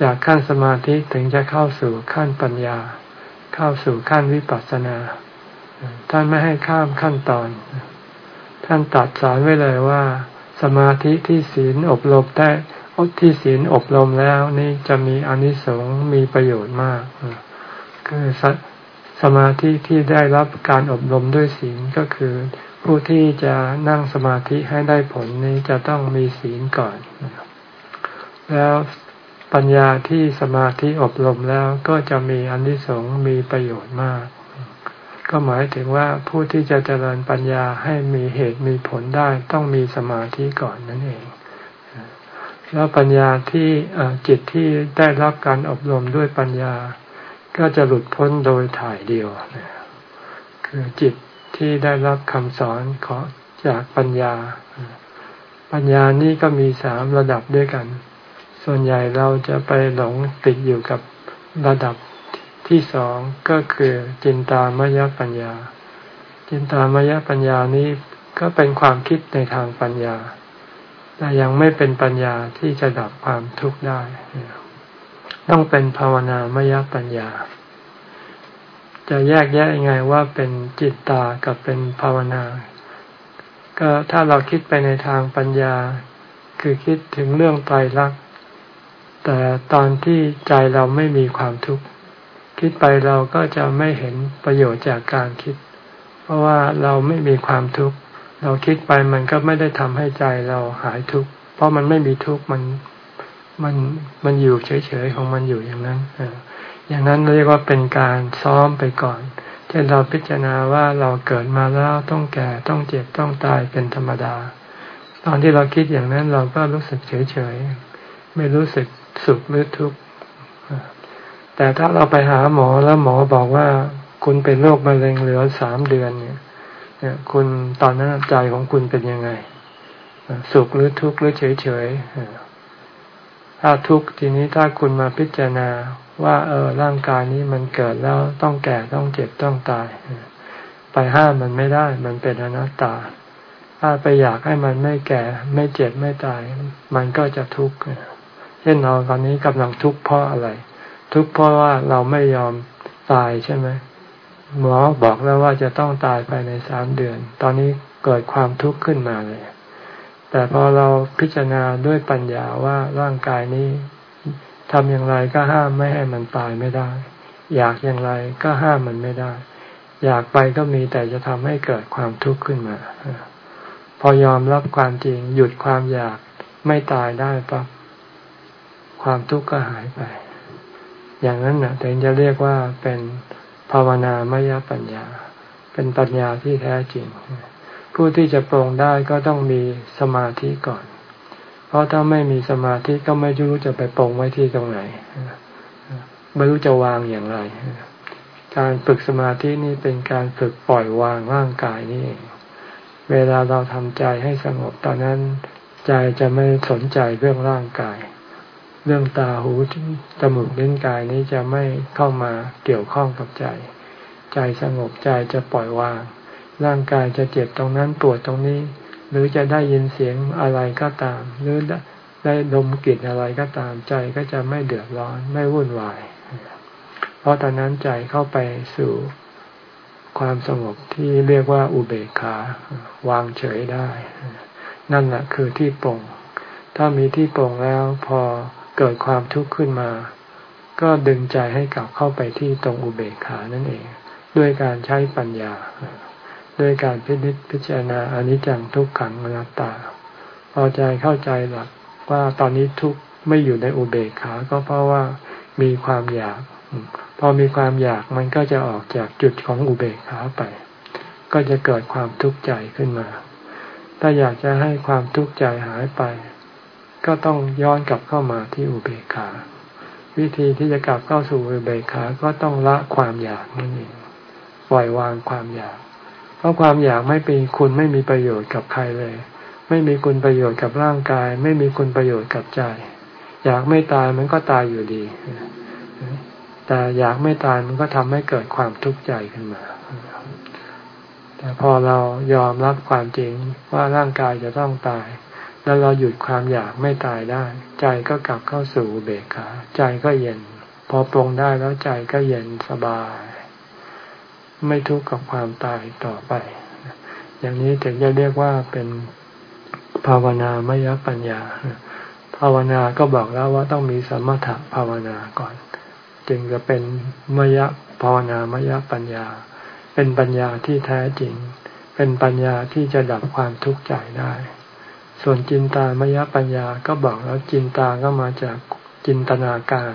จากขั้นสมาธิถึงจะเข้าสู่ขั้นปัญญา เข้าสู่ขั้นวิปัสสนา ท่านไม่ให้ข้ามขั้นตอน ท่านตัดสอนไว้เลยว่า สมาธิที่ศีลอบรมได้ที่ศีลอบรมแล้วนี่จะมีอนิสงส์มีประโยชน์มาก คือ สมาธิที่ได้รับการอบรมด้วยศีลก็คือ ผู้ที่จะนั่งสมาธิให้ได้ผลนี้จะต้องมีศีลก่อนแล้วปัญญาที่สมาธิอบรมแล้วก็จะมีอนิสงส์มีประโยชน์มาก ก็หมายถึงว่าผู้ที่จะเจริญปัญญาให้มีเหตุมีผลได้ต้องมีสมาธิก่อนนั่นเอง แล้วปัญญาที่จิตที่ได้รับการอบรมด้วยปัญญา ก็จะหลุดพ้นโดยถ่ายเดียว คือจิตที่ได้รับคำสอนขอจากปัญญา ปัญญานี้ก็มีสามระดับด้วยกัน ส่วนใหญ่เราจะไปหลงติดอยู่กับระดับที่สองก็คือจินตามยปัญญา จินตามยปัญญานี้ก็เป็นความคิดในทางปัญญา แต่ยังไม่เป็นปัญญาที่จะดับความทุกข์ได้ ต้องเป็นภาวนามยปัญญา จะแยกแยะยังไงว่าเป็นจิตตากับเป็นภาวนา ก็ถ้าเราคิดไปในทางปัญญา คือคิดถึงเรื่องไตรลักษณ์แต่ตอนที่ใจเราไม่มีความทุกข์คิดไปเราก็จะไม่เห็นประโยชน์จากการคิด เพราะว่าเราไม่มีความทุกข์เราคิดไปมันก็ไม่ได้ทำให้ใจเราหายทุกข์เพราะมันไม่มีทุกข์มัน มันมันอยู่เฉยๆของมันอยู่อย่างนั้นอย่างนั้นเรียกว่าเป็นการซ้อมไปก่อน เช่นเราพิจารณาว่าเราเกิดมาแล้วต้องแก่ต้องเจ็บต้องตายเป็นธรรมดา ตอนที่เราคิดอย่างนั้นเราก็รู้สึกเฉยๆไม่รู้สึกสุขหรือทุกข์แต่ถ้าเราไปหาหมอแล้วหมอบอกว่า คุณเป็นโรคมะเร็งเหลือสามเดือนเนี่ยเนี่ยคุณตอนนั้นใจของคุณเป็นยังไง สุขหรือทุกข์หรือเฉยเฉย ถ้าทุกข์ทีนี้ถ้าคุณมาพิจารณาว่าเออร่างกายนี้มันเกิดแล้วต้องแก่ต้องเจ็บต้องตาย ไปห้ามมันไม่ได้ มันเป็นอนัตตา ถ้าไปอยากให้มันไม่แก่ ไม่เจ็บไม่ตาย มันก็จะทุกข์เช่นเราตอนนี้กำลังทุกข์เพราะอะไร ทุกข์เพราะว่าเราไม่ยอมตายใช่ไหมหมอบอกแล้วว่าจะต้องตายภายในสามเดือน ตอนนี้เกิดความทุกข์ขึ้นมาเลย แต่พอเราพิจารณาด้วยปัญญาว่าร่างกายนี้ทำอย่างไรก็ห้ามไม่ให้มันตายไม่ได้ อยากอย่างไรก็ห้ามมันไม่ได้ อยากไปก็มีแต่จะทำให้เกิดความทุกข์ขึ้นมา พอยอมรับความจริงหยุดความอยากไม่ตายได้ปั๊บความทุกข์ก็หายไป อย่างนั้นนะถึงจะเรียกว่าเป็นภาวนามยปัญญา เป็นปัญญาที่แท้จริง ผู้ที่จะปรงได้ก็ต้องมีสมาธิก่อน เพราะถ้าไม่มีสมาธิก็ไม่รู้จะไปปรงไว้ที่ตรงไหนไม่รู้จะวางอย่างไร การฝึกสมาธินี่เป็นการฝึกปล่อยวางร่างกายนี่เองเวลาเราทำใจให้สงบตอนนั้น ใจจะไม่สนใจเรื่องร่างกาย เรื่องตาหูจมูกลิ้นกายนี้จะไม่เข้ามาเกี่ยวข้องกับใจ ใจสงบใจจะปล่อยวาง ร่างกายจะเจ็บตรงนั้นปวดตรงนี้ หรือจะได้ยินเสียงอะไรก็ตาม หรือได้ดมกลิ่นอะไรก็ตามใจก็จะไม่เดือดร้อนไม่วุ่นวาย เพราะตอนนั้นใจเข้าไปสู่ความสงบที่เรียกว่าอุเบกขาวางเฉยได้ นั่นแหละคือที่ปรงถ้ามีที่ปรงแล้วพอเกิดความทุกข์ขึ้นมา ก็ดึงใจให้กลับเข้าไปที่ตรงอุเบกขานั่นเอง ด้วยการใช้ปัญญา ด้วยการพิจิตพิจารณาอนิจจังทุกขังอนัตตา พอใจเข้าใจหลักว่าตอนนี้ทุกไม่อยู่ในอุเบกขา ก็เพราะว่ามีความอยาก พอมีความอยากมันก็จะออกจากจุดของอุเบกขาไป ก็จะเกิดความทุกข์ใจขึ้นมา ถ้าอยากจะให้ความทุกข์ใจหายไป ก็ต้องย้อนกลับเข้ามาที่อุเบกขา วิธีที่จะกลับเข้าสู่อุเบกขา ก็ต้องละความอยากนั่นเอง ปล่อยวางความอยาก ราะความอยากไม่เป็นคุณไม่มีประโยชน์กับใครเลย ไม่มีคุณประโยชน์กับร่างกาย ไม่มีคุณประโยชน์กับใจ อยากไม่ตายมันก็ตายอยู่ดี แต่อยากไม่ตายมันก็ทำให้เกิดความทุกข์ใจขึ้นมา แต่พอเรายอมรับความจริงว่าร่างกายจะต้องตาย แล้วเราหยุดความอยากไม่ตายได้ ใจก็กลับเข้าสู่เบกขา ใจก็เย็น พอปรงได้แล้วใจก็เย็นสบาย ไม่ทุกข์กับความตายต่อไป อย่างนี้ถึงจะเรียกว่าเป็นภาวนามยปัญญา ภาวนาก็บอกแล้วว่าต้องมีสมถะภาวนาก่อน จึงจะเป็นมยะภาวนามยปัญญา เป็นปัญญาที่แท้จริง เป็นปัญญาที่จะดับความทุกข์ใจได้ ส่วนจินตามยปัญญาก็บอกแล้วจินตาก็มาจากจินตนาการ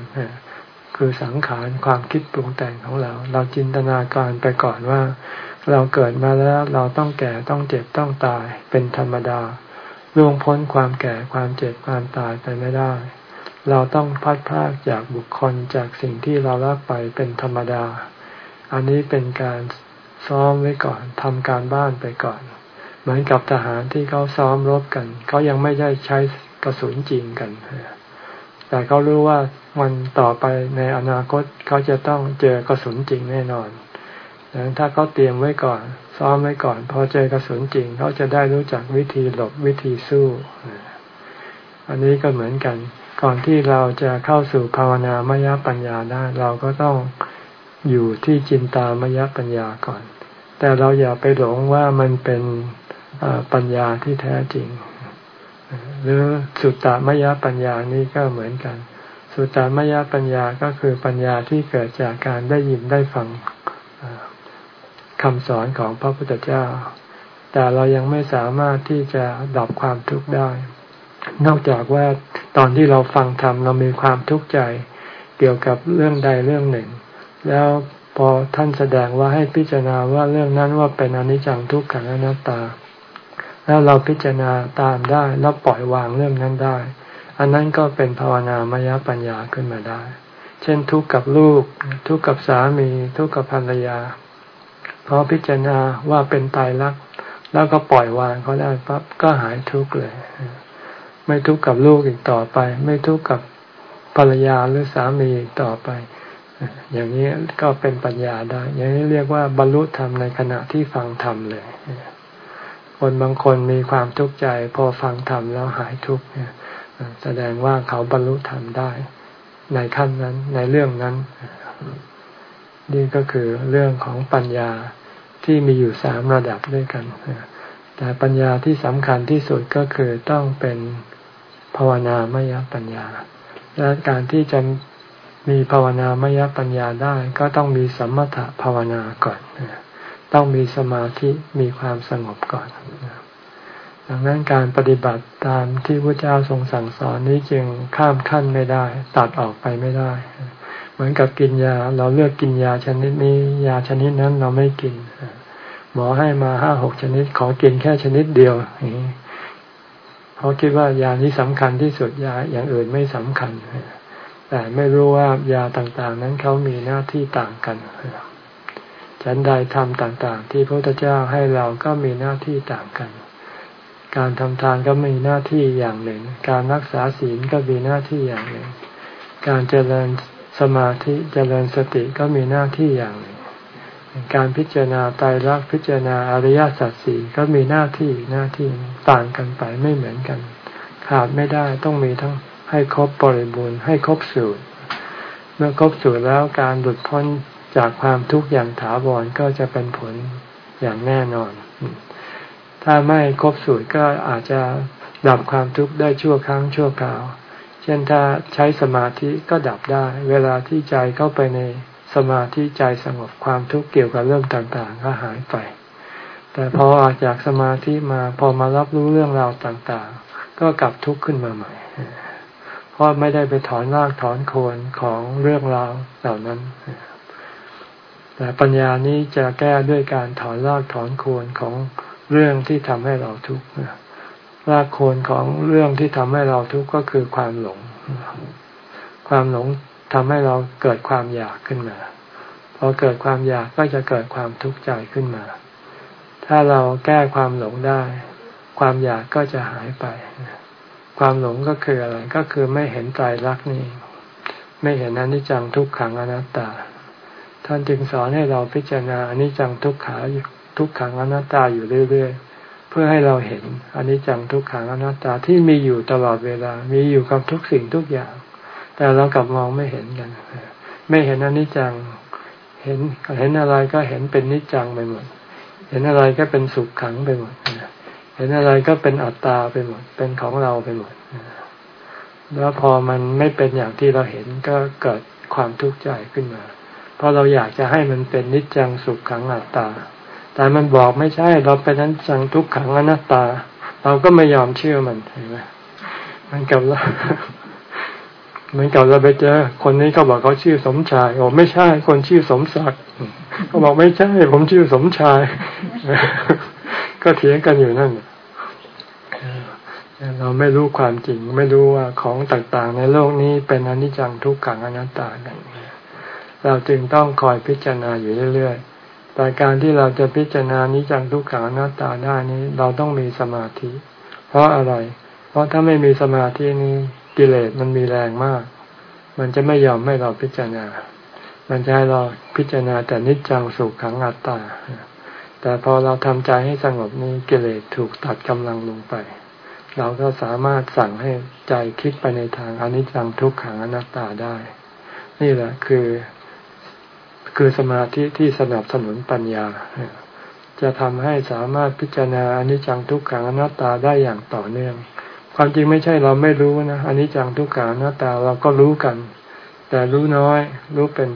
คือสังขารความคิดปรุงแต่งของเรา เราจินตนาการไปก่อนว่า เราเกิดมาแล้วเราต้องแก่ต้องเจ็บต้องตายเป็นธรรมดาล่วงพ้นความแก่ความเจ็บความตายไปไม่ได้ เราต้องพัดพากจากบุคคลจากสิ่งที่เรารักไปเป็นธรรมดา อันนี้เป็นการซ้อมไว้ก่อนทำการบ้านไปก่อน เหมือนกับทหารที่เขาซ้อมรบกัน เขายังไม่ได้ใช้กระสุนจริงกัน แต่เขารู้ว่า วันต่อไปในอนาคตเขาจะต้องเจอกระสุนจริงแน่นอนดังนั้นถ้าเขาเตรียมไว้ก่อน ซ้อมไว้ก่อน พอเจอกระสุนจริงเขาจะได้รู้จักวิธีหลบวิธีสู้ อันนี้ก็เหมือนกัน ก่อนที่เราจะเข้าสู่ภาวนามยปัญญาได้เราก็ต้องอยู่ที่จินตามยปัญญาก่อน แต่เราอย่าไปหลงว่ามันเป็นปัญญาที่แท้จริง หรือสุตตามยปัญญานี้ก็เหมือนกัน สุตตามยปัญญาก็คือปัญญาที่เกิดจากการได้ยินได้ฟังคำสอนของพระพุทธเจ้า แต่เรายังไม่สามารถที่จะดับความทุกข์ได้ นอกจากว่าตอนที่เราฟังธรรมเรามีความทุกข์ใจ เกี่ยวกับเรื่องใดเรื่องหนึ่ง แล้วพอท่านแสดงว่าให้พิจารณาว่าเรื่องนั้นว่าเป็นอนิจจังทุกขังอนัตตา แล้วเราพิจารณาตามได้แล้วปล่อยวางเรื่องนั้นได้ อันนั้นก็เป็นภาวนามยปัญญาขึ้นมาได้ เช่นทุกข์กับลูก ทุกข์กับสามี ทุกข์กับภรรยาพอพิจารณาว่าเป็นตายรัก แล้วก็ปล่อยวางเขาได้ปั๊บก็หายทุกข์เลย ไม่ทุกข์กับลูกอีกต่อไป ไม่ทุกข์กับภรรยาหรือสามีอีกต่อไป อย่างนี้ก็เป็นปัญญาได้ อย่างนี้เรียกว่าบรรลุธรรมในขณะที่ฟังธรรมเลยคนบางคนมีความทุกข์ใจ พอฟังธรรมแล้วหายทุกข์ แสดงว่าเขาบรรลุธรรมได้ ในขั้นนั้นในเรื่องนั้น นี่ก็คือเรื่องของปัญญาที่มีอยู่สามระดับด้วยกัน แต่ปัญญาที่สำคัญที่สุดก็คือต้องเป็นภาวนามยปัญญา และการที่จะมีภาวนามยปัญญาได้ ก็ต้องมีสมถะภาวนาก่อน ต้องมีสมาธิมีความสงบก่อน ดังนั้นการปฏิบัติตามที่พระเจ้าทรงสั่งสอนนี้จึงข้ามขั้นไม่ได้ ตัดออกไปไม่ได้ เหมือนกับกินยา เราเลือกกินยาชนิดนี้ ยาชนิดนั้นเราไม่กินหมอให้มาห้าหกชนิด ขอกินแค่ชนิดเดียวเขาคิดว่ายานี้สำคัญที่สุดยาอย่างอื่นไม่สำคัญ แต่ไม่รู้ว่ายาต่างๆ นั้นเขามีหน้าที่ต่างกันฉันใดทำต่างๆ ที่พระพุทธเจ้าให้เราก็มีหน้าที่ต่างกัน การทำทานก็มีหน้าที่อย่างหนึ่ง การรักษาศีลก็มีหน้าที่อย่างหนึ่ง การเจริญสมาธิเจริญสติก็มีหน้าที่อย่างหนึ่ง การพิจารณาไตายรักษณ์พิจารณาอริยสัจสี่ก็มีหน้าที่หน้าที่ต่างกันไปไม่เหมือนกัน ขาดไม่ได้ต้องมีทั้งให้ครบบริบูรณ์ให้ครบสูตร เมื่อครบสูตรแล้วการหลุดพ้นจากความทุกข์อย่างถาวรก็จะเป็นผลอย่างแน่นอน ถ้าไม่ครบสูตรก็อาจจะดับความทุกข์ได้ชั่วครั้งชั่วคราว เช่นถ้าใช้สมาธิก็ดับได้ เวลาที่ใจเข้าไปในสมาธิใจสงบความทุกข์เกี่ยวกับเรื่องต่างๆ ก็หายไป แต่พอออกจากสมาธิมาพอมารับรู้เรื่องราวต่างๆ ก็กลับทุกข์ขึ้นมาใหม่ เพราะไม่ได้ไปถอนรากถอนโคนของเรื่องราวเหล่านั้น แต่ปัญญานี้จะแก้ด้วยการถอนรากถอนโคนของ เรื่องที่ทำให้เราทุกข์รากโคนของเรื่องที่ทำให้เราทุกข์ก็คือความหลง ความหลงทำให้เราเกิดความอยากขึ้นมา พอเกิดความอยากก็จะเกิดความทุกข์ใจขึ้นมา ถ้าเราแก้ความหลงได้ ความอยากก็จะหายไป ความหลงก็คืออะไร ก็คือไม่เห็นใจรักนี่ ไม่เห็นอนิจจังทุกขังอนัตตา ท่านจึงสอนให้เราพิจารณาอนิจจังทุกขา ทุกขังอนัตตาอยู่เรื่อยๆ เพื่อให้เราเห็นอนิจจังทุกขังอนัตตาที่มีอยู่ตลอดเวลา มีอยู่กับทุกสิ่งทุกอย่าง แต่เรากลับมองไม่เห็นกัน ไม่เห็นอนิจจัง เห็นเห็นอะไรก็เห็นเป็นนิจจังไปหมด เห็นอะไรก็เป็นสุขขังไปหมด เห็นอะไรก็เป็นอัตตาไปหมด เป็นของเราไปหมด แล้วพอมันไม่เป็นอย่างที่เราเห็นก็เกิดความทุกข์ใจขึ้นมา เพราะเราอยากจะให้มันเป็นนิจจังสุขขังอัตตา แต่มันบอกไม่ใช่ เราเป็นนิจจังทุกขังอนัตตา เราก็ไม่ยอมเชื่อมันเห็นไหมมันกับเราเหมือนกับเราไปเจอคนนี้เขาบอกเขาชื่อสมชายโอ้ไม่ใช่ คนชื่อสมศักดิ์เขาบอกไม่ใช่ ผมชื่อสมชาย ก็เถียงกันอยู่นั่นเราไม่รู้ความจริง ไม่รู้ว่าของต่างๆ ในโลกนี้เป็นอนิจจังทุกขังอนัตตากันเราจึงต้องคอยพิจารณาอยู่เรื่อยๆ แต่การที่เราจะพิจารณานิจจังทุกขังอนัตตาได้นี้ เราต้องมีสมาธิ เพราะอะไร เพราะถ้าไม่มีสมาธินี้กิเลสมันมีแรงมาก มันจะไม่ยอมให้เราพิจารณา มันจะให้เราพิจารณาแต่นิจจังสุขขังอัตตา แต่พอเราทำใจให้สงบนี้กิเลสถูกตัดกำลังลงไป เราก็สามารถสั่งให้ใจคิดไปในทางอนิจจังทุกขังอนัตตาได้ นี่แหละคือ คือสมาธิที่สนับสนุนปัญญา จะทำให้สามารถพิจารณาอนิจจังทุกขังอนัตตาได้อย่างต่อเนื่อง ความจริงไม่ใช่เราไม่รู้นะอนนี้จังทุกขังหน้าตาเราก็รู้กัน แต่รู้น้อย รู้เป็น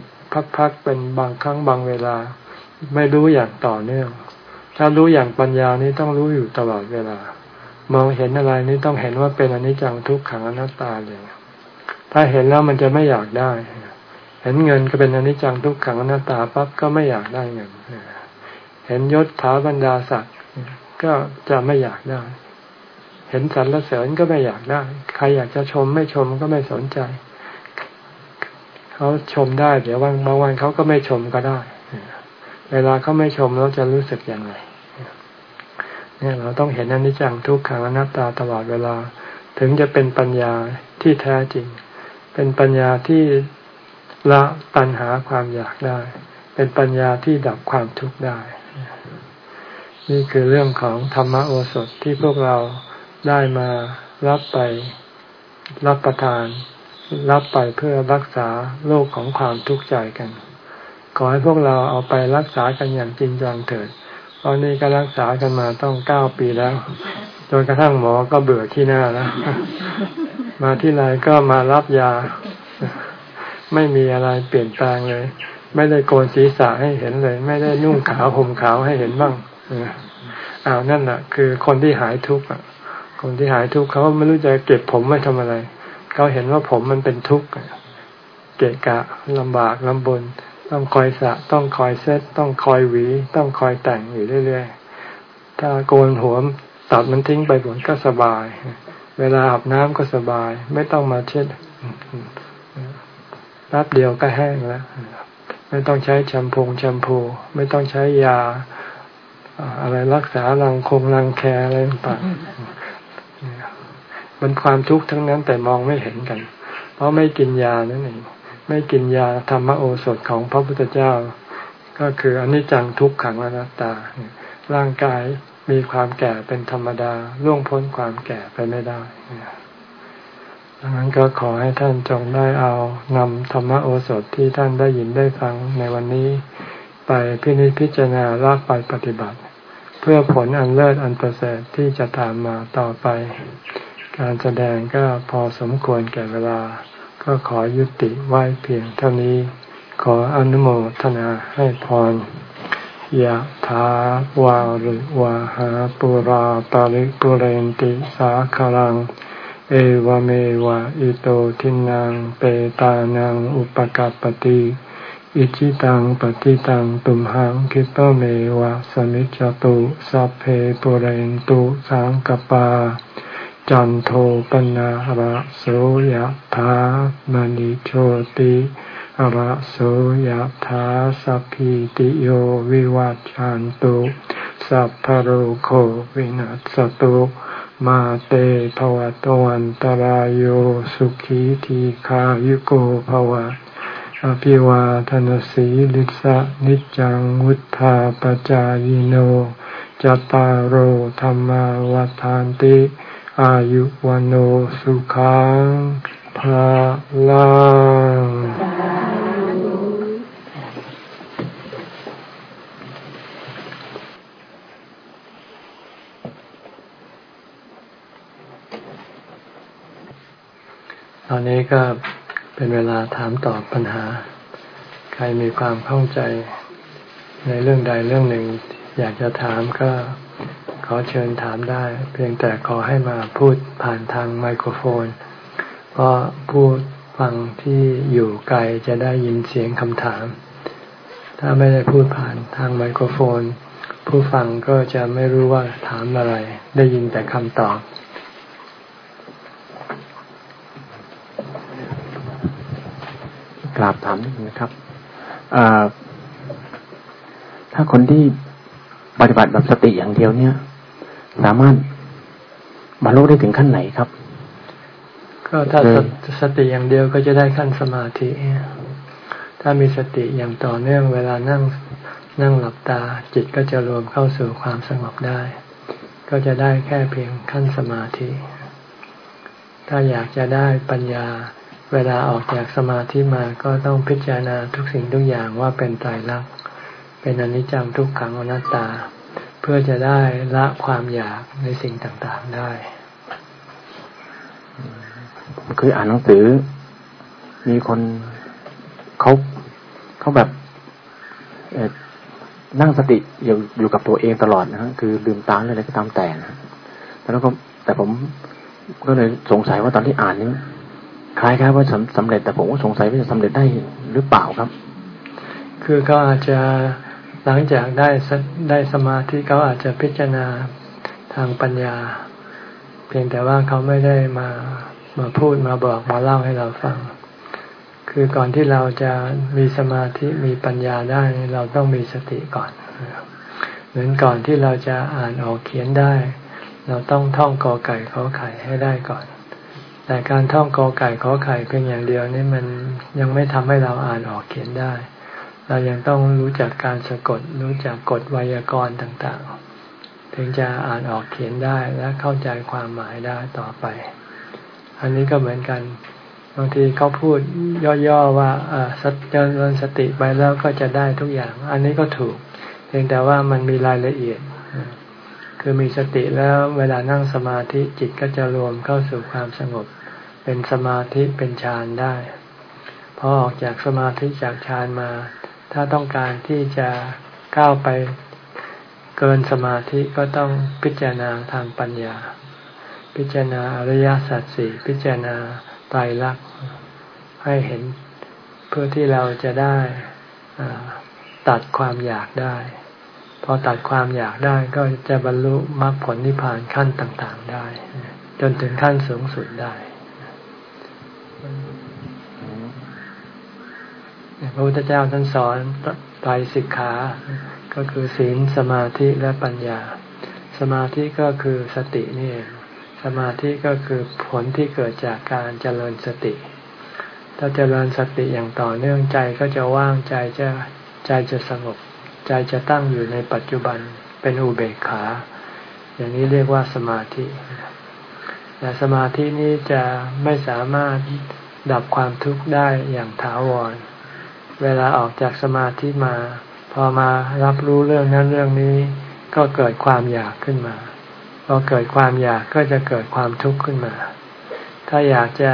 พักๆเป็นบางครั้งบางเวลา ไม่รู้อย่างต่อเนื่อง ถ้ารู้อย่างปัญญานี้ต้องรู้อยู่ตลอดเวลา มองเห็นอะไรนี้ต้องเห็นว่าเป็นอนิจจังทุกขังอนัตตาเลยถ้าเห็นแล้วมันจะไม่อยากได้ เห็นเงินก็เป็นอนิจจังทุกขังอนัตตาปั๊บก็ไม่อยากได้เงิน เห็นยศถาบรรดาศักดิ์ก็จะไม่อยากได้ เห็นสรรเสริญก็ไม่อยากได้ ใครอยากจะชมไม่ชมก็ไม่สนใจ เขาชมได้ เดี๋ยววันบางวันเขาก็ไม่ชมก็ได้ เวลาเขาไม่ชมเราจะรู้สึกอย่างไรเนี่ยเราต้องเห็นอนิจจังทุกขังอนัตตาตลอดเวลา ถึงจะเป็นปัญญาที่แท้จริง เป็นปัญญาที่ ละปัญหาความอยากได้ เป็นปัญญาที่ดับความทุกข์ได้ นี่คือเรื่องของธรรมโอสถที่พวกเราได้มารับไปรับประทาน รับไปเพื่อรักษาโรคของความทุกข์ใจกัน ขอให้พวกเราเอาไปรักษากันอย่างจริงจังเถิดตอนนี้ก็รักษากันมาต้องเก้าปีแล้วจนกระทั่งหมอก็เบื่อที่หน้าแล้ว มาที่ไรก็มารับยา ไม่มีอะไรเปลี่ยนแปลงเลย ไม่ได้โกนศีรษะให้เห็นเลย ไม่ได้นุ่งขาวห่มขาวให้เห็นบ้างอ้าวนั่นแหละคือคนที่หายทุกข์คนที่หายทุกข์เขาไม่รู้จะเก็บผมไว้ทำอะไร เขาเห็นว่าผมมันเป็นทุกข์เกะกะลำบากลำบน ต้องคอยสะ ต้องคอยเซ็ตต้องคอยหวี ต้องคอยแต่งอยู่เรื่อยๆ ถ้าโกนหัวตัดมันทิ้งไปหมดก็สบาย เวลาอาบน้ำก็สบาย ไม่ต้องมาเช็ด รับเดียวก็แห้งแล้ว ไม่ต้องใช้แชมพูแชมพู ไม่ต้องใช้ยาอะไรรักษารังคงรังแคอะไรต่างมันความทุกข์ทั้งนั้นแต่มองไม่เห็นกัน เพราะไม่กินยานั่นเองไม่กินยาธรรมโอสถของพระพุทธเจ้า ก็คืออนิจจังทุกขังอนัตตา ร่างกายมีความแก่เป็นธรรมดาล่วงพ้นความแก่ไปไม่ได้ ดังนั้นก็ขอให้ท่านจงได้เอานำธรรมโอสถที่ท่านได้ยินได้ฟังในวันนี้ ไปพินิจพิจารณาลากไปปฏิบัติ เพื่อผลอันเลิศอันประเสริฐที่จะตามมาต่อไป การแสดงก็พอสมควรแก่เวลา ก็ขอยุติไว้เพียงเท่านี้ ขออนุโมทนาให้พรยะถาวาริวาหาปุราปาริปุเรนติสาคลัง เอวเมวะอิโตทินังเปตานังอุปกัปติอิจิตังปฏิตังตุมหังคิปเมวะสมิจจตุสัพเพปุเรนตุสังกปา จันโทปนะระโสยธามณิโชติระโสยธาสัพพิติโยวิวัจจันตุสัพพโรโควินัสตุ มาเตภวะตวันตารโยสุขีทีขายุโกภวะอภิวาทนสีลิสะนิจังวุธาปจายโนจตารโหธรรมวาทานติ อายุวันโอสุขังภาลังต อนนี้ก็เป็นเวลาถามตอบปัญหา ใครมีความเข้าใจในเรื่องใดเรื่องหนึ่ง อยากจะถามก็ขอเชิญถามได้ เพียงแต่ขอให้มาพูดผ่านทางไมโครโฟน เพราะพูดฟังที่อยู่ไกลจะได้ยินเสียงคำถาม ถ้าไม่ได้พูดผ่านทางไมโครโฟน ผู้ฟังก็จะไม่รู้ว่าถามอะไร ได้ยินแต่คำตอบกราบถามนิดนึงนะครับถ้าคนที่ปฏิบัติแบบสติอย่างเดียวเนี่ย สามารถบรรลุได้ถึงขั้นไหนครับ ก็ถ้าสติอย่างเดียวก็จะได้ขั้นสมาธิ ถ้ามีสติอย่างต่อเนื่องเวลานั่งนั่งหลับตา จิตก็จะรวมเข้าสู่ความสงบได้ ก็จะได้แค่เพียงขั้นสมาธิ ถ้าอยากจะได้ปัญญา เวลาออกจากสมาธิมาก็ต้องพิจารณาทุกสิ่งทุกอย่างว่าเป็นไตรลักษณ์เป็นอนิจจังทุกขังอนัตตา เพื่อจะได้ละความอยากในสิ่งต่างๆได้ผมเคยอ่านหนังสือ มีคนเขาเขาแบบนั่งสติอยู่อยู่กับตัวเองตลอดนะฮะคือลืมตาอะไรก็ตามแต่นะแล้วก็แต่ผมก็เลยสงสัยว่าตอนที่อ่านนี้ คล้ายๆว่าสำเร็จแต่ผมก็สงสัยว่าจะสำเร็จได้หรือเปล่าครับ คือเขาอาจจะหลังจากได้ได้สมาธิเขาอาจจะพิจารณาทางปัญญา เพียงแต่ว่าเขาไม่ได้มามาพูดมาบอกมาเล่าให้เราฟัง คือก่อนที่เราจะมีสมาธิมีปัญญาได้เราต้องมีสติก่อน เหมือนก่อนที่เราจะอ่านออกเขียนได้ เราต้องท่องกอไก่ขอไข่ให้ได้ก่อน แต่การท่องกอไก่ขอไข่เพียงอย่างเดียวนี่มันยังไม่ทำให้เราอ่านออกเขียนได้ เรายังต้องรู้จักการสะกด รู้จักกฎไวยากรณ์ต่างๆ ถึงจะอ่านออกเขียนได้และเข้าใจความหมายได้ต่อไป อันนี้ก็เหมือนกัน บางทีเขาพูดย่อๆว่าสัจเจริญสติไปแล้วก็จะได้ทุกอย่าง อันนี้ก็ถูก เพียงแต่ว่ามันมีรายละเอียด คือมีสติแล้วเวลานั่งสมาธิจิตก็จะรวมเข้าสู่ความสงบ เป็นสมาธิเป็นฌานได้พอออกจากสมาธิจากฌานมา ถ้าต้องการที่จะก้าวไปเกินสมาธิก็ต้องพิจารณาทางปัญญา พิจารณาอริยสัจสี่พิจารณาไตรลักษณ์ให้เห็นเพื่อที่เราจะได้ตัดความอยากได้ พอตัดความอยากได้ก็จะบรรลุมรรคผลนิพพานขั้นต่างๆได้ จนถึงขั้นสูงสุดได้พระพุทธเจ้าท่านสอนไตรสิกขา ก็คือศีลสมาธิและปัญญา สมาธิก็คือสตินี่ สมาธิก็คือผลที่เกิดจากการเจริญสติ ถ้าเจริญสติอย่างต่อเนื่องใจก็จะว่างใจจะใจจะสงบ ใจจะตั้งอยู่ในปัจจุบันเป็นอุเบกขา อย่างนี้เรียกว่าสมาธิแต่สมาธินี้จะไม่สามารถดับความทุกข์ได้อย่างถาวร เวลาออกจากสมาธิมา พอมารับรู้เรื่องนั้นเรื่องนี้ ก็เกิดความอยากขึ้นมาพอเกิดความอยากก็จะเกิดความทุกข์ขึ้นมา ถ้าอยากจะ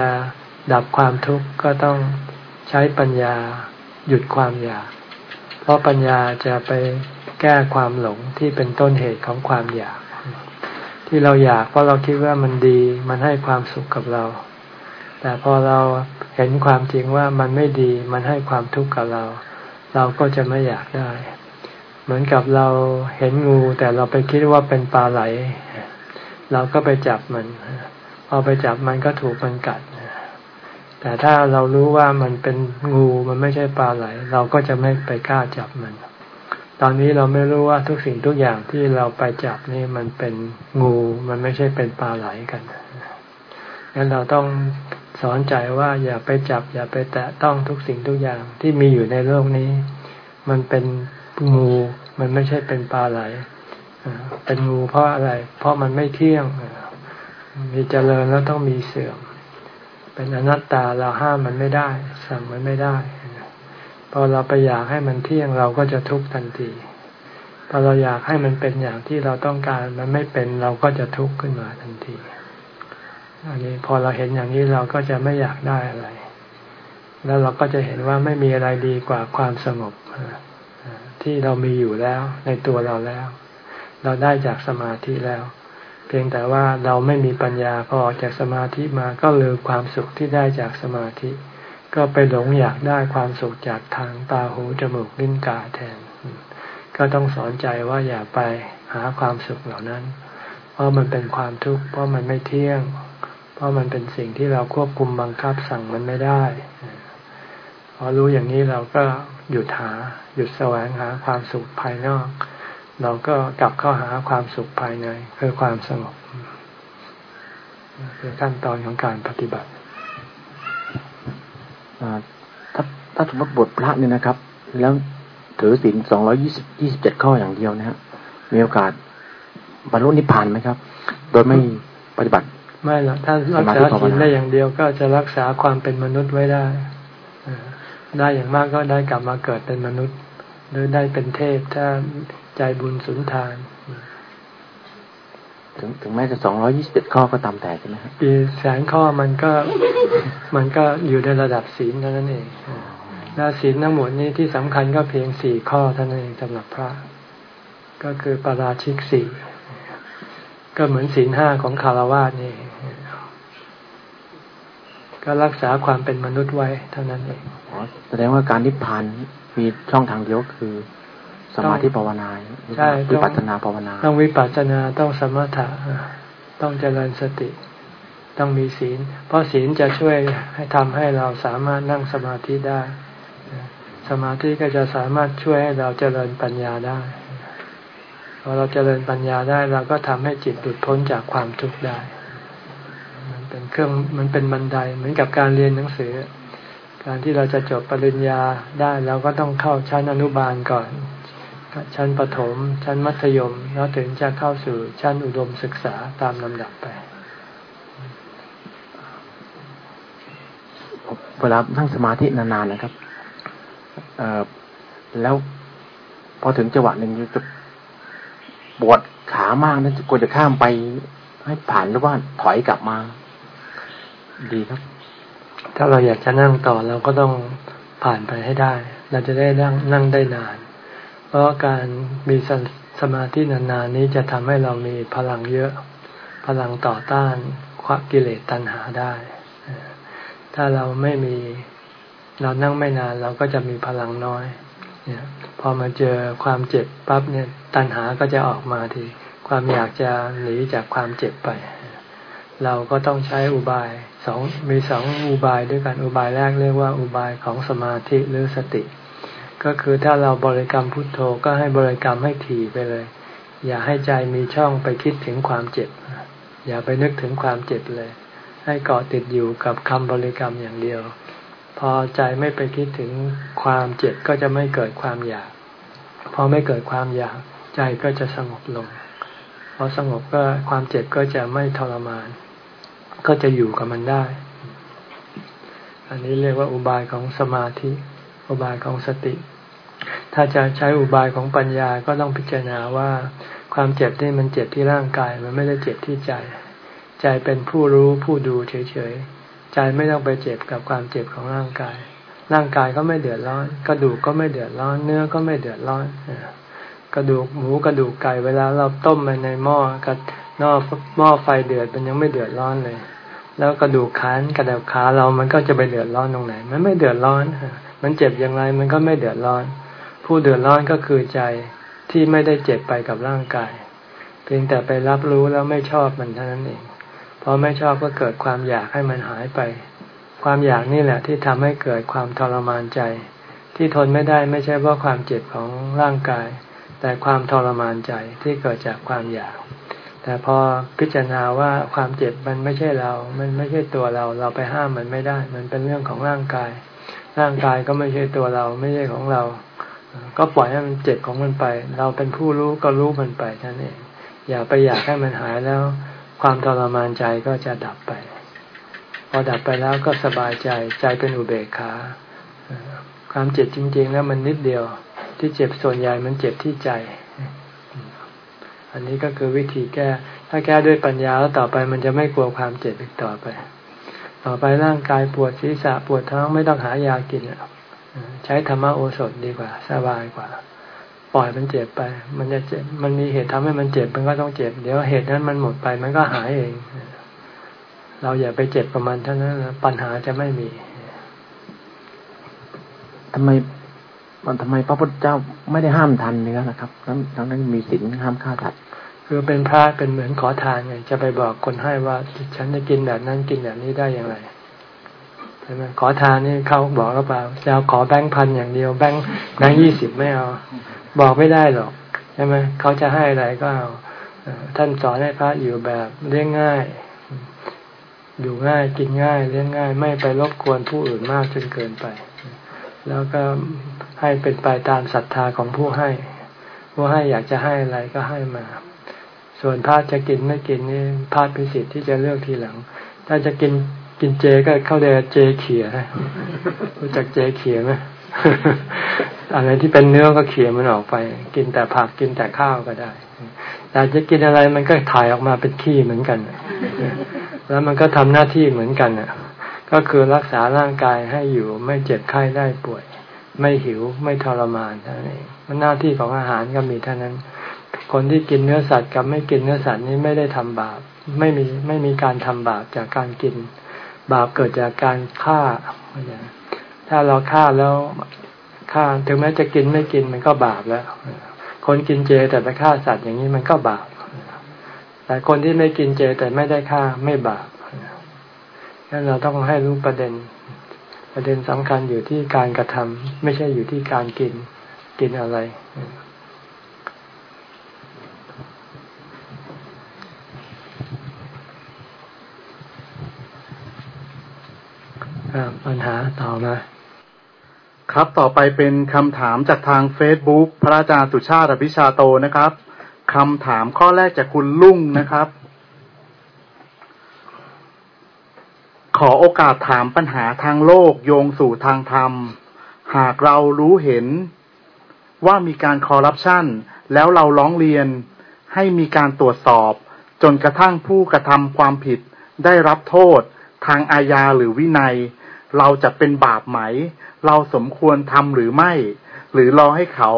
ดับความทุกข์ก็ต้องใช้ปัญญาหยุดความอยาก ราะปัญญาจะไปแก้ความหลงที่เป็นต้นเหตุของความอยาก ที่เราอยากเพราะเราคิดว่ามันดี มันให้ความสุขกับเรา แต่พอเราเห็นความจริงว่ามันไม่ดี มันให้ความทุกข์กับเรา เราก็จะไม่อยากได้ เหมือนกับเราเห็นงู แต่เราไปคิดว่าเป็นปลาไหล เราก็ไปจับมัน พอไปจับมันก็ถูกมันกัด แต่ถ้าเรารู้ว่ามันเป็นงูมันไม่ใช่ปลาไหล เราก็จะไม่ไปกล้าจับมัน ตอนนี้เราไม่รู้ว่าทุกสิ่งทุกอย่างที่เราไปจับนี่มันเป็นงูมันไม่ใช่เป็นปลาไหลกันงั้นเราต้องสอนใจว่าอย่าไปจับ อย่าไปแตะต้องทุกสิ่งทุกอย่างที่มีอยู่ในโลกนี้ มันเป็นงูมันไม่ใช่เป็นปลาไหลเป็นงูเพราะอะไร เพราะมันไม่เที่ยงมีเจริญแล้วต้องมีเสื่อม เป็นอนัตตาเราห้ามมันไม่ได้ สั่งมันไม่ได้ พอเราไปอยากให้มันเที่ยงเราก็จะทุกข์ทันที พอเราอยากให้มันเป็นอย่างที่เราต้องการมันไม่เป็นเราก็จะทุกข์ขึ้นมาทันที อันนี้พอเราเห็นอย่างนี้เราก็จะไม่อยากได้อะไร แล้วเราก็จะเห็นว่าไม่มีอะไรดีกว่าความสงบที่เรามีอยู่แล้วในตัวเราแล้ว เราได้จากสมาธิแล้ว เพียงแต่ว่าเราไม่มีปัญญาพอออกจากสมาธิมาก็ลืมความสุขที่ได้จากสมาธิ ก็ไปหลงอยากได้ความสุขจากทางตาหูจมูกลิ้นกายแทน ก็ต้องสอนใจว่าอย่าไปหาความสุขเหล่านั้น เพราะมันเป็นความทุกข์เพราะมันไม่เที่ยง เพราะมันเป็นสิ่งที่เราควบคุมบังคับสั่งมันไม่ได้พอรู้อย่างนี้เราก็หยุดหาหยุดแสวงหาความสุขภายนอก เราก็กลับเข้าหาความสุขภายในคือความสงบคือขั้นตอนของการปฏิบัติถ้าถ้าสมมติบทพระเนี่ยนะครับ แล้วถือศีลสองร้อยี่สิบยี่สิบเจ็ดข้ออย่างเดียวนะฮะมีโอกาสบรรลุนิพพานไหมครับ โดยไม่ปฏิบัติ ไม่หรอกถ้ารักษาศีลได้อย่างเดียวก็จะรักษาความเป็นมนุษย์ไว้ได้ได้อย่างมากก็ได้กลับมาเกิดเป็นมนุษย์ หรือได้เป็นเทพถ้า ใจบุญสุนทาน ถึงถึงแม้จะสองร้อยี่สิบเอ็ดข้อก็ตามแต่ใช่ไหมครับอีแสนข้อมันก็มันก็อยู่ในระดับศีลเท่านั้นเองแล้วศีลทั้งหมดนี้ที่สำคัญก็เพียงสี่ข้อเท่านั้นเองสำหรับพระ ก็คือปาราชิกสี่ก็เหมือนศีลห้าของคารวะนี่ ก็รักษาความเป็นมนุษย์ไว้เท่านั้นเองแสดงว่าการนิพพานมีช่องทางเดียวคือ สมาธิภาวนาใช่วิปัสนาภาวนา ต้องวิปัสนาต้องสมถะต้องเจริญสติ ต้องมีศีล เพราะศีลจะช่วยให้ทำให้เราสามารถนั่งสมาธิได้ สมาธิก็จะสามารถช่วยให้เราเจริญปัญญาได้พอเราเจริญปัญญาได้เราก็ทำให้จิตหลุดพ้นจากความทุกข์ได้ มันเป็นเครื่องมันเป็นบันไดเหมือนกับการเรียนหนังสือ การที่เราจะจบปริญญาได้เราก็ต้องเข้าชั้นอนุบาลก่อน ชั้นประถม ชั้นมัธยม แล้วถึงจะเข้าสู่ชั้นอุดมศึกษาตามลำดับไป เวลานั่งสมาธินานๆนะครับเอแล้วพอถึงจังหวะหนึ่งจะปวดขามากนั้นกลัวจะข้ามไปให้ผ่านหรือว่าถอยกลับมา ดีครับ ถ้าเราอยากจะนั่งต่อเราก็ต้องผ่านไปให้ได้ เราจะได้นั่งนั่งได้นาน เพราะการมีสมาธินานๆนี้จะทำให้เรามีพลังเยอะ พลังต่อต้านควกิเลสตัณหาได้ ถ้าเราไม่มีเรานั่งไม่นานเราก็จะมีพลังน้อยเนี่ยพอมาเจอความเจ็บปั๊บเนี่ยตัณหาก็จะออกมาที ความอยากจะหนีจากความเจ็บไป เราก็ต้องใช้อุบายสองมีสองอุบายด้วยกันอุบายแรกเรียกว่าอุบายของสมาธิหรือสติ ก็คือถ้าเราบริกรรมพุทโธก็ให้บริกรรมให้ถี่ไปเลย อย่าให้ใจมีช่องไปคิดถึงความเจ็บ อย่าไปนึกถึงความเจ็บเลย ให้เกาะติดอยู่กับคำบริกรรมอย่างเดียว พอใจไม่ไปคิดถึงความเจ็บก็จะไม่เกิดความอยาก พอไม่เกิดความอยากใจก็จะสงบลง พอสงบก็ความเจ็บก็จะไม่ทรมาน ก็จะอยู่กับมันได้ อันนี้เรียกว่าอุบายของสมาธิ อุบายของสติ ถ้าจะใช้อุบายของปัญญาก็ต้องพิจารณาว่าความเจ็บนี่มันเจ็บที่ร่างกายมันไม่ได้เจ็บที่ใจ ใจเป็นผู้รู้ผู้ดูเฉยๆ ใจไม่ต้องไปเจ็บกับความเจ็บของร่างกาย ร่างกายก็ไม่เดือดร้อน กระดูกก็ไม่เดือดร้อน เนื้อก็ไม่เดือดร้อนกระดูกหมูกระดูกไก่เวลาเราต้มมันในหม้อกระนอกหม้อไฟเดือดมันยังไม่เดือดร้อนเลย แล้วกระดูกขานกระดูกขาเรามันก็จะไปเดือดร้อนตรงไหน มันไม่เดือดร้อน มันเจ็บอย่างไรมันก็ไม่เดือดร้อน ผู้เดือดร้อนก็คือใจที่ไม่ได้เจ็บไปกับร่างกาย เพียงแต่ไปรับรู้แล้วไม่ชอบมันเท่านั้นเองพอไม่ชอบก็เกิดความอยากให้มันหายไป ความอยากนี่แหละที่ทำให้เกิดความทรมานใจ ที่ทนไม่ได้ไม่ใช่เพราะความเจ็บของร่างกาย แต่ความทรมานใจที่เกิดจากความอยาก แต่พอพิจารณาว่าความเจ็บมันไม่ใช่เรา มันไม่ใช่ตัวเรา เราไปห้ามมันไม่ได้ มันเป็นเรื่องของร่างกาย ร่างกายก็ไม่ใช่ตัวเราไม่ใช่ของเรา ก็ปล่อยให้มันเจ็บของมันไป เราเป็นผู้รู้ก็รู้มันไปนั่นเอง อย่าไปอยากให้มันหายแล้ว ความทรมานใจก็จะดับไป พอดับไปแล้วก็สบายใจใจเป็นอุเบกขาความเจ็บจริง ๆ แล้วมันนิดเดียว ที่เจ็บส่วนใหญ่มันเจ็บที่ใจ อันนี้ก็คือวิธีแก้ ถ้าแก้ด้วยปัญญาแล้วต่อไปมันจะไม่กลัวความเจ็บอีกต่อไป ต่อไปร่างกายปวดศีรษะปวดท้องไม่ต้องหายากินใช้ธรรมโอสถดีกว่า สบายกว่า ปล่อยมันเจ็บไป มันจะเจ็บ มันมีเหตุทำให้มันเจ็บมันก็ต้องเจ็บ เดี๋ยวเหตุนั้นมันหมดไปมันก็หายเอง เราอย่าไปเจ็บประมาณเท่านั้นปัญหาจะไม่มีทำไมมันทำไมพระพุทธเจ้าไม่ได้ห้ามทันเนื้อนะครับทั้งทั้งนั้นมีศีลห้ามฆ่าสัตว์ คือเป็นพระเป็นเหมือนขอทานไงจะไปบอกคนให้ว่าฉันจะกินแบบนั้นกินแบบนี้ได้อย่างไรช่ไหมขอทานนี่เขาบอกหรือเปล่าจะขอแบงค์พันอย่างเดียวแบงค์แบงค์ยี่สิบไม่เอา บอกไม่ได้หรอกใช่ไหมเขาจะให้อะไรก็เอาท่านสอนให้พระอยู่แบบเลี้ยงง่าย อยู่ง่ายกินง่ายเลี้ยงง่าย ไม่ไปรบกวนผู้อื่นมากจนเกินไป แล้วก็ให้เป็นไปตามศรัทธาของผู้ให้ ผู้ให้อยากจะให้อะไรก็ให้มา ส่วนพระจะกินไม่กินนี่พระพิสิทธิ์ที่จะเลือกทีหลัง ถ้าจะกินกินเจก็เข้าเรียกเจเขียรู้จักเจเขียไหมอะไรที่เป็นเนื้อก็เขียมันออกไป กินแต่ผักกินแต่ข้าวก็ได้แต่จะกินอะไรมันก็ถ่ายออกมาเป็นขี้เหมือนกัน แล้วมันก็ทำหน้าที่เหมือนกันอะก็คือรักษาร่างกายให้อยู่ไม่เจ็บไข้ได้ป่วย ไม่หิวไม่ทรมานเท่านั้นเองมันหน้าที่ของอาหารก็มีเท่านั้น คนที่กินเนื้อสัตว์กับไม่กินเนื้อสัตว์นี้ไม่ได้ทำบาป ไม่มีไม่มีการทำบาปจากการกิน บาปเกิดจากการฆ่า ถ้าเราฆ่าแล้วฆ่าถึงแม้จะกินไม่กินมันก็บาปแล้ว คนกินเจแต่ไปฆ่าสัตว์อย่างนี้มันก็บาป แต่คนที่ไม่กินเจแต่ไม่ได้ฆ่าไม่บาปงั้นเราต้องให้รู้ประเด็น ประเด็นสำคัญอยู่ที่การกระทำไม่ใช่อยู่ที่การกินกินอะไร ปัญหาต่อมาครับต่อไปเป็นคำถามจากทางเฟซบุ๊กพระอาจารย์สุชาติอภิชาโตนะครับคำถามข้อแรกจากคุณลุงนะครับ ขอโอกาสถามปัญหาทางโลกโยงสู่ทางธรรม หากเรารู้เห็นว่ามีการคอร์รัปชันแล้วเราร้องเรียนให้มีการตรวจสอบ จนกระทั่งผู้กระทำความผิดได้รับโทษทางอาญาหรือวินัย เราจะเป็นบาปไหม เราสมควรทำหรือไม่ หรือรอให้เขา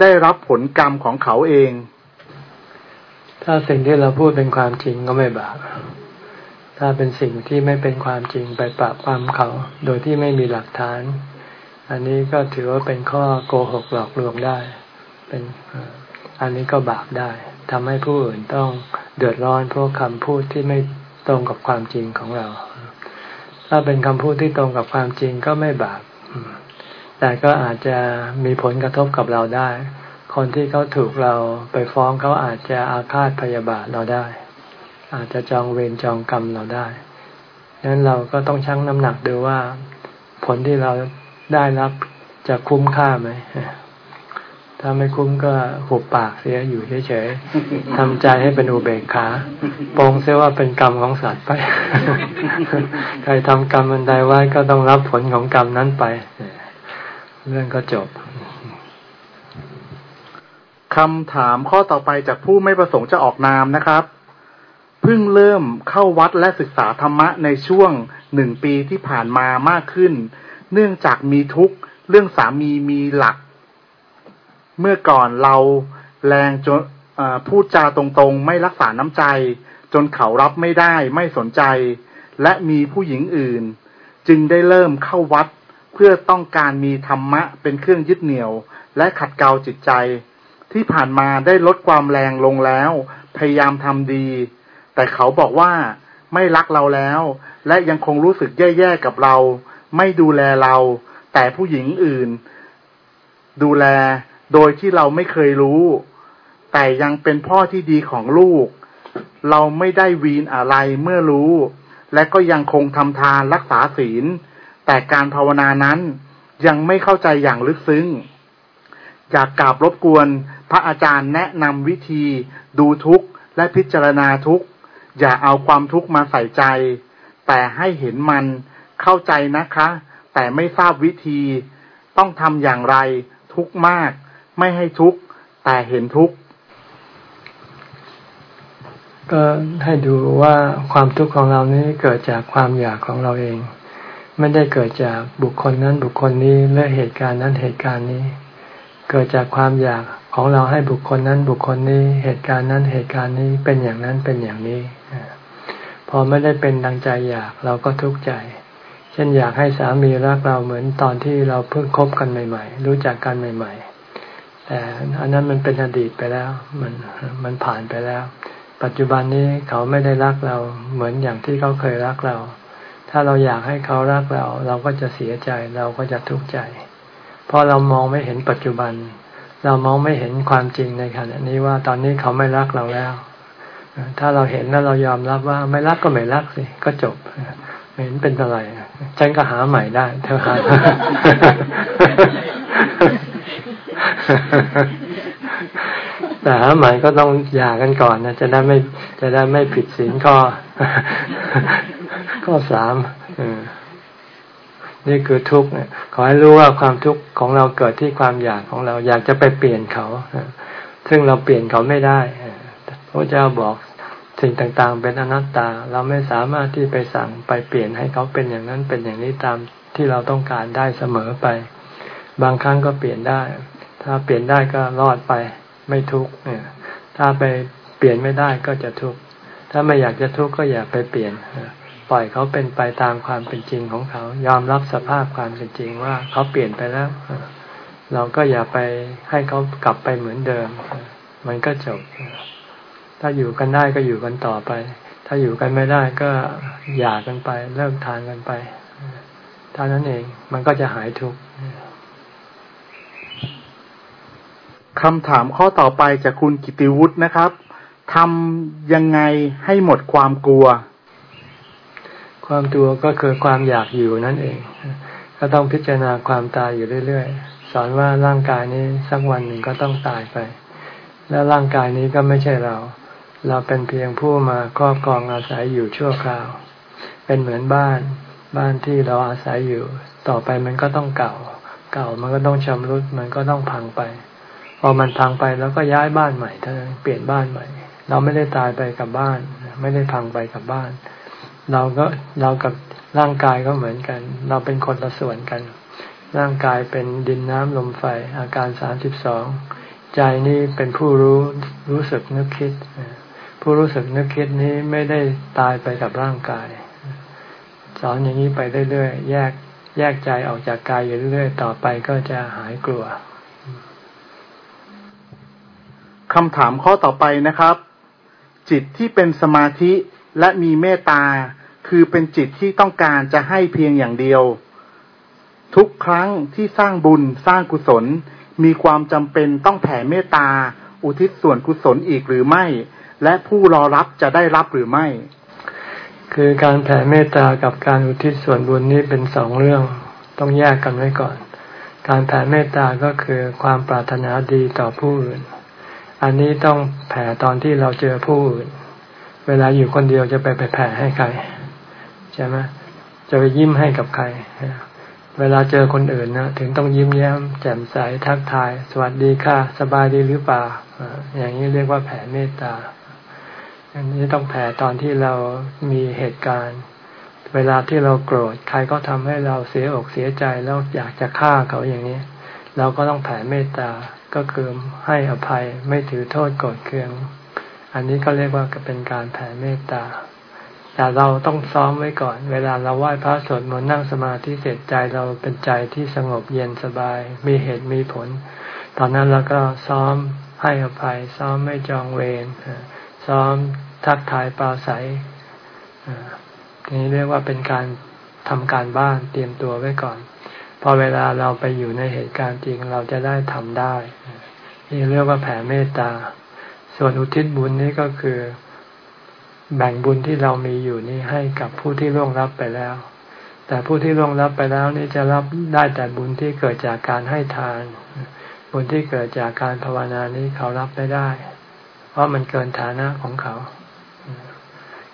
ได้รับผลกรรมของเขาเอง ถ้าสิ่งที่เราพูดเป็นความจริงก็ไม่บาป ถ้าเป็นสิ่งที่ไม่เป็นความจริงไปปราบความเขา โดยที่ไม่มีหลักฐาน อันนี้ก็ถือว่าเป็นข้อโกหกหลอกลวงได้ เป็นอันนี้ก็บาปได้ทำให้ผู้อื่นต้องเดือดร้อนเพราะคำพูดที่ไม่ตรงกับความจริงของเรา ถ้าเป็นคำพูดที่ตรงกับความจริงก็ไม่บาป แต่ก็อาจจะมีผลกระทบกับเราได้ คนที่เขาถูกเราไปฟ้องเขาอาจจะอาฆาตพยาบาทเราได้ อาจจะจองเวรจองกรรมเราได้ดังนั้นเราก็ต้องชั่งน้ำหนักดูว่า ผลที่เราได้รับจะคุ้มค่าไหม ถ้าไม่คุ้มก็หุบปากเสียอยู่เฉยๆทำใจให้เป็นอุเบกขาปองเสียว่าเป็นกรรมของสัตว์ไป ใครทำกรรมอันใดไว้ก็ต้องรับผลของกรรมนั้นไป เรื่องก็จบคำถามข้อต่อไปจากผู้ไม่ประสงค์จะออกนามนะครับ เพิ่งเริ่มเข้าวัดและศึกษาธรรมะในช่วงหนึ่งปีที่ผ่านมามากขึ้น เนื่องจากมีทุกข์เรื่องสามีมีหลัก เมื่อก่อนเราแรงจนพูดจาตรงๆ ไม่รักษาน้ำใจ จนเขารับไม่ได้ไม่สนใจ และมีผู้หญิงอื่น จึงได้เริ่มเข้าวัด เพื่อต้องการมีธรรมะเป็นเครื่องยึดเหนี่ยว และขัดเกลาจิตใจ ที่ผ่านมาได้ลดความแรงลงแล้ว พยายามทำดี แต่เขาบอกว่าไม่รักเราแล้ว และยังคงรู้สึกแย่ๆกับเรา ไม่ดูแลเรา แต่ผู้หญิงอื่น ดูแล โดยที่เราไม่เคยรู้ แต่ยังเป็นพ่อที่ดีของลูก เราไม่ได้วีนอะไรเมื่อรู้ และก็ยังคงทำทานรักษาศีล แต่การภาวนานั้นยังไม่เข้าใจอย่างลึกซึ้งอยากกราบรบกวนพระอาจารย์แนะนำวิธีดูทุกข์และพิจารณาทุกข์ อย่าเอาความทุกข์มาใส่ใจ แต่ให้เห็นมันเข้าใจนะคะ แต่ไม่ทราบวิธี ต้องทำอย่างไรทุกข์มาก ไม่ให้ทุกข์แต่เห็นทุกข์ก็ให้ดูว่าความทุกข์ของเรานี้เกิดจากความอยากของเราเอง ไม่ได้เกิดจากบุคคลนั้นบุคคลนี้และเหตุการณ์นั้นเหตุการณ์นี้ เกิดจากความอยากของเราให้บุคคลนั้นบุคคลนี้เหตุการณ์นั้นเหตุการณ์นี้เป็นอย่างนั้นเป็นอย่างนี้พอไม่ได้เป็นดังใจอยากเราก็ทุกข์ใจ เช่นอยากให้สามีรักเราเหมือนตอนที่เราเพิ่งคบกันใหม่ ๆ รู้จักกันใหม่ ๆ แต่อันนั้นมันเป็นอดีตไปแล้ว มันมันผ่านไปแล้ว ปัจจุบันนี้เขาไม่ได้รักเราเหมือนอย่างที่เขาเคยรักเรา ถ้าเราอยากให้เขารักเรา เราก็จะเสียใจเราก็จะทุกข์ใจ เพราะเรามองไม่เห็นปัจจุบัน เรามองไม่เห็นความจริงในขณะนี้ว่าตอนนี้เขาไม่รักเราแล้ว ถ้าเราเห็นแล้วเรายอมรับว่าไม่รักก็ไม่รักสิก็จบไม่เห็นเป็นอะไรฉันก็หาใหม่ได้ เธอหา แต่หาใหม่ก็ต้องหย่ากันก่อนนะจะได้ไม่จะได้ไม่ผิดศีลข้อ ข้อสามนี่คือทุกข์เนี่ยขอให้รู้ว่าความทุกข์ของเราเกิดที่ความอยากของเราอยากจะไปเปลี่ยนเขาซึ่งเราเปลี่ยนเขาไม่ได้พระเจ้าบอกสิ่งต่างๆ เป็นอนัตตา เราไม่สามารถที่ไปสั่งไปเปลี่ยนให้เขาเป็นอย่างนั้นเป็นอย่างนี้ตามที่เราต้องการได้เสมอไป บางครั้งก็เปลี่ยนได้ ถ้าเปลี่ยนได้ก็รอดไปไม่ทุกข์เนี่ยถ้าไปเปลี่ยนไม่ได้ก็จะทุกข์ถ้าไม่อยากจะทุกข์ก็อย่าไปเปลี่ยนปล่อยเขาเป็นไปตามความเป็นจริงของเขา ยอมรับสภาพความเป็นจริงว่าเขาเปลี่ยนไปแล้ว เราก็อย่าไปให้เขากลับไปเหมือนเดิม มันก็จบ ถ้าอยู่กันได้ก็อยู่กันต่อไป ถ้าอยู่กันไม่ได้ก็หย่ากันไปเลิกทานกันไปเท่านั้นเองมันก็จะหายทุกข์ คำถามข้อต่อไปจากคุณกิติวุฒินะครับทำยังไงให้หมดความกลัว ความกลัวก็คือความอยากอยู่นั่นเอง ก็ต้องพิจารณาความตายอยู่เรื่อยๆ สอนว่าร่างกายนี้สักวันหนึ่งก็ต้องตายไป แล้วร่างกายนี้ก็ไม่ใช่เรา เราเป็นเพียงผู้มาครอบครองอาศัยอยู่ชั่วคราว เป็นเหมือนบ้าน บ้านที่เราอาศัยอยู่ ต่อไปมันก็ต้องเก่า เก่ามันก็ต้องชำรุด มันก็ต้องพังไป พอมันพังไปแล้วก็ย้ายบ้านใหม่เท่านั้นเปลี่ยนบ้านใหม่ เราไม่ได้ตายไปกับบ้าน ไม่ได้พังไปกับบ้าน เราก็เรากับร่างกายก็เหมือนกัน เราเป็นคนละส่วนกัน ร่างกายเป็นดินน้ำลมไฟอาการสามสิบสองใจนี่เป็นผู้รู้รู้สึกนึกคิด ผู้รู้สึกนึกคิดนี้ไม่ได้ตายไปกับร่างกาย สอนอย่างนี้ไปเรื่อยๆแยกแยกใจออกจากกายอยู่เรื่อยๆต่อไปก็จะหายกลัว คำถามข้อต่อไปนะครับ จิตที่เป็นสมาธิและมีเมตตา คือเป็นจิตที่ต้องการจะให้เพียงอย่างเดียว ทุกครั้งที่สร้างบุญสร้างกุศล มีความจำเป็นต้องแผ่เมตตา อุทิศส่วนกุศลอีกหรือไม่ และผู้รอรับจะได้รับหรือไม่ คือการแผ่เมตตากับการอุทิศส่วนบุญนี้เป็นสองเรื่องต้องแยกกันไว้ก่อน การแผ่เมตตาก็คือความปรารถนาดีต่อผู้อื่น อันนี้ต้องแผ่ตอนที่เราเจอผู้อื่น เวลาอยู่คนเดียวจะไปไปแผ่ให้ใครใช่ไหมจะไปยิ้มให้กับใคร เวลาเจอคนอื่นนะถึงต้องยิ้มแย้ม แจ่มใสทักทาย สวัสดีค่ะ สบายดีหรือเปล่าอย่างนี้เรียกว่าแผ่เมตตา อันนี้ต้องแผ่ตอนที่เรามีเหตุการณ์ เวลาที่เราโกรธใครก็ทำให้เราเสียอกเสียใจแล้วอยากจะฆ่าเขาอย่างนี้ เราก็ต้องแผ่เมตตา ก็คือให้อภัยไม่ถือโทษโกรธเคือง อันนี้ก็เรียกว่าเป็นการแผ่เมตตา แต่เราต้องซ้อมไว้ก่อน เวลาเราไหว้พระสวดมนต์นั่งสมาธิเสร็จใจเราเป็นใจที่สงบเย็นสบาย มีเหตุมีผล ตอนนั้นเราก็ซ้อมให้อภัย ซ้อมไม่จองเวรซ้อมทักทายปราศัยนี้เรียกว่าเป็นการทำการบ้านเตรียมตัวไว้ก่อน พอเวลาเราไปอยู่ในเหตุการณ์จริงเราจะได้ทำได้นี่เรียกว่าแผ่เมตตา ส่วนอุทิศบุญนี้ก็คือ แบ่งบุญที่เรามีอยู่นี้ให้กับผู้ที่ร่วงรับไปแล้ว แต่ผู้ที่ร่วงรับไปแล้วนี่จะรับได้แต่บุญที่เกิดจากการให้ทาน บุญที่เกิดจากการภาวนานี้เขารับไม่ได้ เพราะมันเกินฐานะของเขา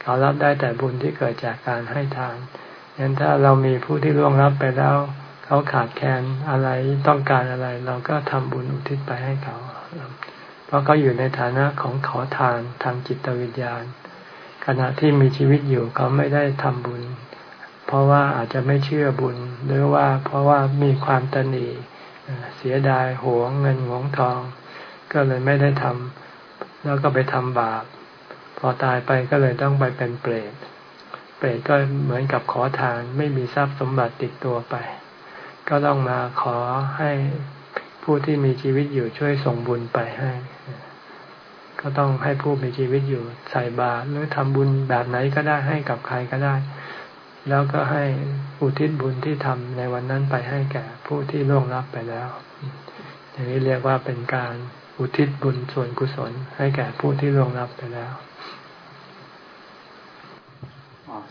เขารับได้แต่บุญที่เกิดจากการให้ทานยันถ้าเรามีผู้ที่ร่วงรับไปแล้ว เขาขาดแคลนอะไรต้องการอะไร เราก็ทำบุญอุทิศไปให้เขาเพราะเขาอยู่ในฐานะของขอทานทางจิตวิญญาณ ขณะที่มีชีวิตอยู่เขาไม่ได้ทำบุญ เพราะว่าอาจจะไม่เชื่อบุญ หรือว่าเพราะว่ามีความตนีเสียดายหวงเงินหวงทอง ก็เลยไม่ได้ทำแล้วก็ไปทำบาป พอตายไปก็เลยต้องไปเป็นเปรตเปรตก็เหมือนกับขอทานไม่มีทรัพย์สมบัติติดตัวไป ก็ต้องมาขอให้ผู้ที่มีชีวิตอยู่ช่วยส่งบุญไปให้ ก็ต้องให้ผู้มีชีวิตอยู่ใส่บาตรหรือทำบุญแบบไหนก็ได้ให้กับใครก็ได้ แล้วก็ให้อุทิศบุญที่ทำในวันนั้นไปให้แก่ผู้ที่ล่วงลับไปแล้ว อย่างนี้เรียกว่าเป็นการอุทิศบุญส่วนกุศลให้แก่ผู้ที่ล่วงลับไปแล้ว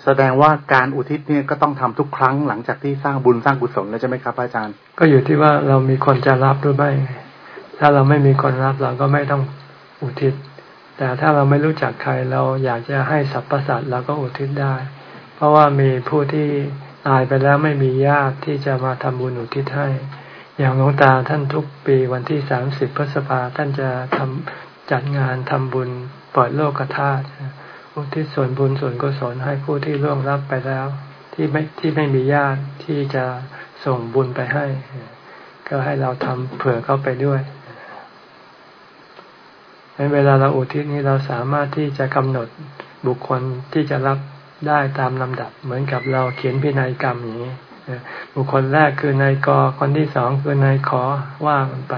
แสดงว่าการอุทิศเนี่ยก็ต้องทำทุกครั้งหลังจากที่สร้างบุญสร้างกุศลแล้วใช่ไหมครับอาจารย์ ก็อยู่ที่ว่าเรามีคนจะรับหรือไม่ถ้าเราไม่มีคนรับเราก็ไม่ต้องอุทิศ แต่ถ้าเราไม่รู้จักใครเราอยากจะให้สรรพสัตว์เราก็อุทิศได้ เพราะว่ามีผู้ที่ตายไปแล้วไม่มีญาติที่จะมาทำบุญอุทิศให้ อย่างหลวงตาท่านทุกปีวันที่สามสิบพฤษภาท่านจะทำจัดงานทำบุญปล่อยโลกธาตุ อุทิศส่วนบุญส่วนกุศลให้ผู้ที่ร่วงรับไปแล้ว ที่ไม่ที่ไม่มีญาติที่จะส่งบุญไปให้ ก็ให้เราทำเผื่อเข้าไปด้วยเวลาเราอุทิศนี้เราสามารถที่จะกำหนดบุคคลที่จะรับได้ตามลำดับ เหมือนกับเราเขียนพินัยกรรมอย่างนี้บุคคลแรกคือนายกคนที่สองคือนายขอว่างไป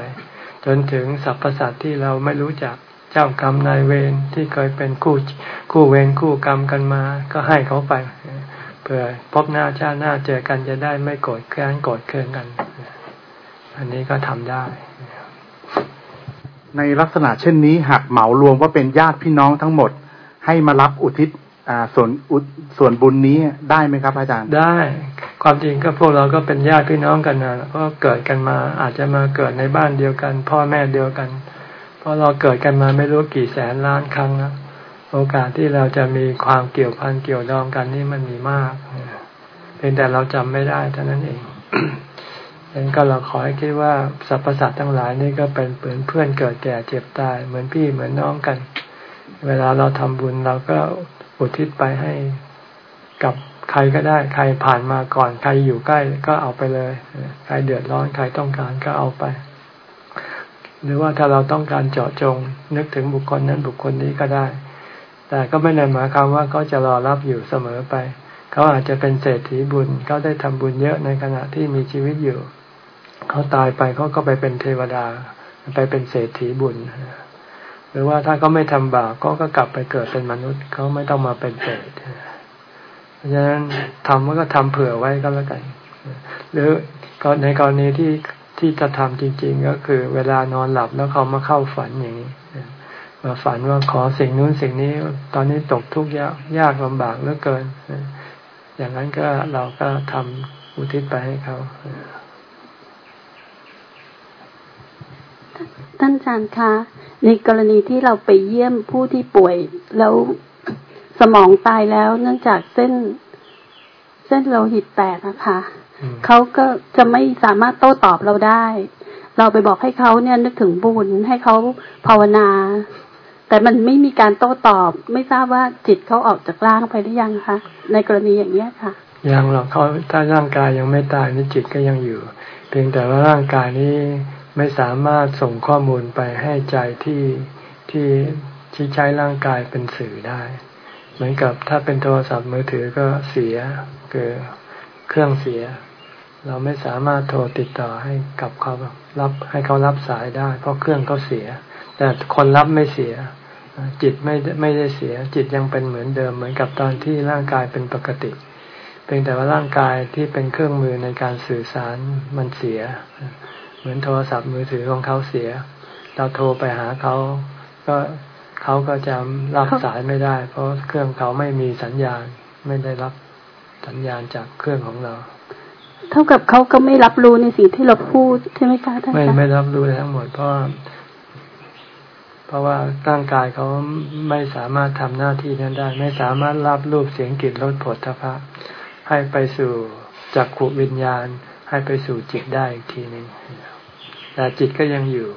จนถึงสรรพสัตว์ที่เราไม่รู้จัก เจ้ากรรมนายเวรที่เคยเป็นคู่คู่เวรคู่กรรมกันมา ก็ให้เขาไปเพื่อพบหน้าชาติหน้าเจอกันจะได้ไม่โกรธแค้นโกรธเคืองกัน อันนี้ก็ทำได้ ในลักษณะเช่นนี้หากเหมารวมว่าเป็นญาติพี่น้องทั้งหมด ให้มารับอุทิศส่วนส่วนบุญนี้ได้ไหมครับอาจารย์ได้ ความจริงก็พวกเราก็เป็นญาติพี่น้องกันนะเพราะเกิดกันมาอาจจะมาเกิดในบ้านเดียวกัน พ่อแม่เดียวกัน เพราะเราเกิดกันมาไม่รู้กี่แสนล้านครั้งแล้วโอกาสที่เราจะมีความเกี่ยวพันเกี่ยวดองกันนี่มันมีมากเพียงแต่เราจำไม่ได้เท่านั้นเองดังนั้นก็เราขอให้คิดว่าสรรพสัตว์ทั้งหลายนี่ก็เป็นเหมือนเพื่อนเกิดแก่เจ็บตาย เหมือนพี่เหมือนน้องกัน เวลาเราทำบุญเราก็อุทิศไปให้กับใครก็ได้ ใครผ่านมาก่อน ใครอยู่ใกล้ก็เอาไปเลย ใครเดือดร้อนใครต้องการก็เอาไป หรือว่าถ้าเราต้องการเจาะจง นึกถึงบุคคลนั้นบุคคลนี้ก็ได้ แต่ก็ไม่ได้หมายความว่าเขาจะรอรับอยู่เสมอไป เขาอาจจะเป็นเศรษฐีบุญเขาได้ทำบุญเยอะในขณะที่มีชีวิตอยู่ เขาตายไปเขาก็ไปเป็นเทวดา ไปเป็นเศรษฐีบุญ หรือว่าถ้าเขาไม่ทำบาปก็ก็กลับไปเกิดเป็นมนุษย์ เขาไม่ต้องมาเป็นเปรตเพราะฉะนั้นทำมันก็ทำเผื่อไว้ก็แล้วกันหรือในกรณีที่ ที่จะทำจริง ๆ ก็คือ เวลานอนหลับแล้วเขามาเข้าฝันอย่างนี้มาฝันว่าขอสิ่งนู้นสิ่งนี้ ตอนนี้ตกทุกข์ยากยากลำบากเหลือเกิน อย่างนั้นก็เราก็ทำอุทิศไปให้เขาท่านอาจารย์คะ ในกรณีที่เราไปเยี่ยมผู้ที่ป่วย แล้วสมองตายแล้วเนื่องจากเส้น เส้นโลหิตแตกนะคะ เขาก็จะไม่สามารถโต้ตอบเราได้ เราไปบอกให้เขาเนี่ยนึกถึงบุญให้เขาภาวนา แต่มันไม่มีการโต้ตอบ ไม่ทราบว่าจิตเขาออกจากร่างไปหรือยังคะในกรณีอย่างนี้ค่ะ ยังหรอกเขาถ้าร่างกายยังไม่ตายนี่จิตก็ยังอยู่ เพียงแต่ว่าร่างกายนี้ไม่สามารถส่งข้อมูลไปให้ใจที่ที่ที่ใช้ร่างกายเป็นสื่อได้ เหมือนกับถ้าเป็นโทรศัพท์มือถือก็เสียคือเครื่องเสีย เราไม่สามารถโทรติดต่อให้กับเขารับให้เขารับสายได้ เพราะเครื่องเขาเสีย แต่คนรับไม่เสีย จิตไม่ไม่ได้เสีย จิตยังเป็นเหมือนเดิมเหมือนกับตอนที่ร่างกายเป็นปกติเพียงแต่ว่าร่างกายที่เป็นเครื่องมือในการสื่อสารมันเสีย เหมือนโทรศัพท์มือถือของเขาเสีย เราโทรไปหาเขาก็เขาก็จะรับสายไม่ได้ เพราะเครื่องเขาไม่มีสัญญาณไม่ได้รับสัญญาณจากเครื่องของเรา เท่ากับเขาก็ไม่รับรู้ในสิ่งที่เราพูดใช่ไหมคะท่านไม่ไม่รับรู้ทั้งหมดเพราะเพราะว่าร่างกายเขาไม่สามารถทำหน้าที่นั้นได้ ไม่สามารถรับรูปเสียงกลิ่นรสผลทพะให้ไปสู่จักขุวิญญาณ ให้ไปสู่จิตได้อีกทีหนึ่งแต่จิตก็ยังอยู่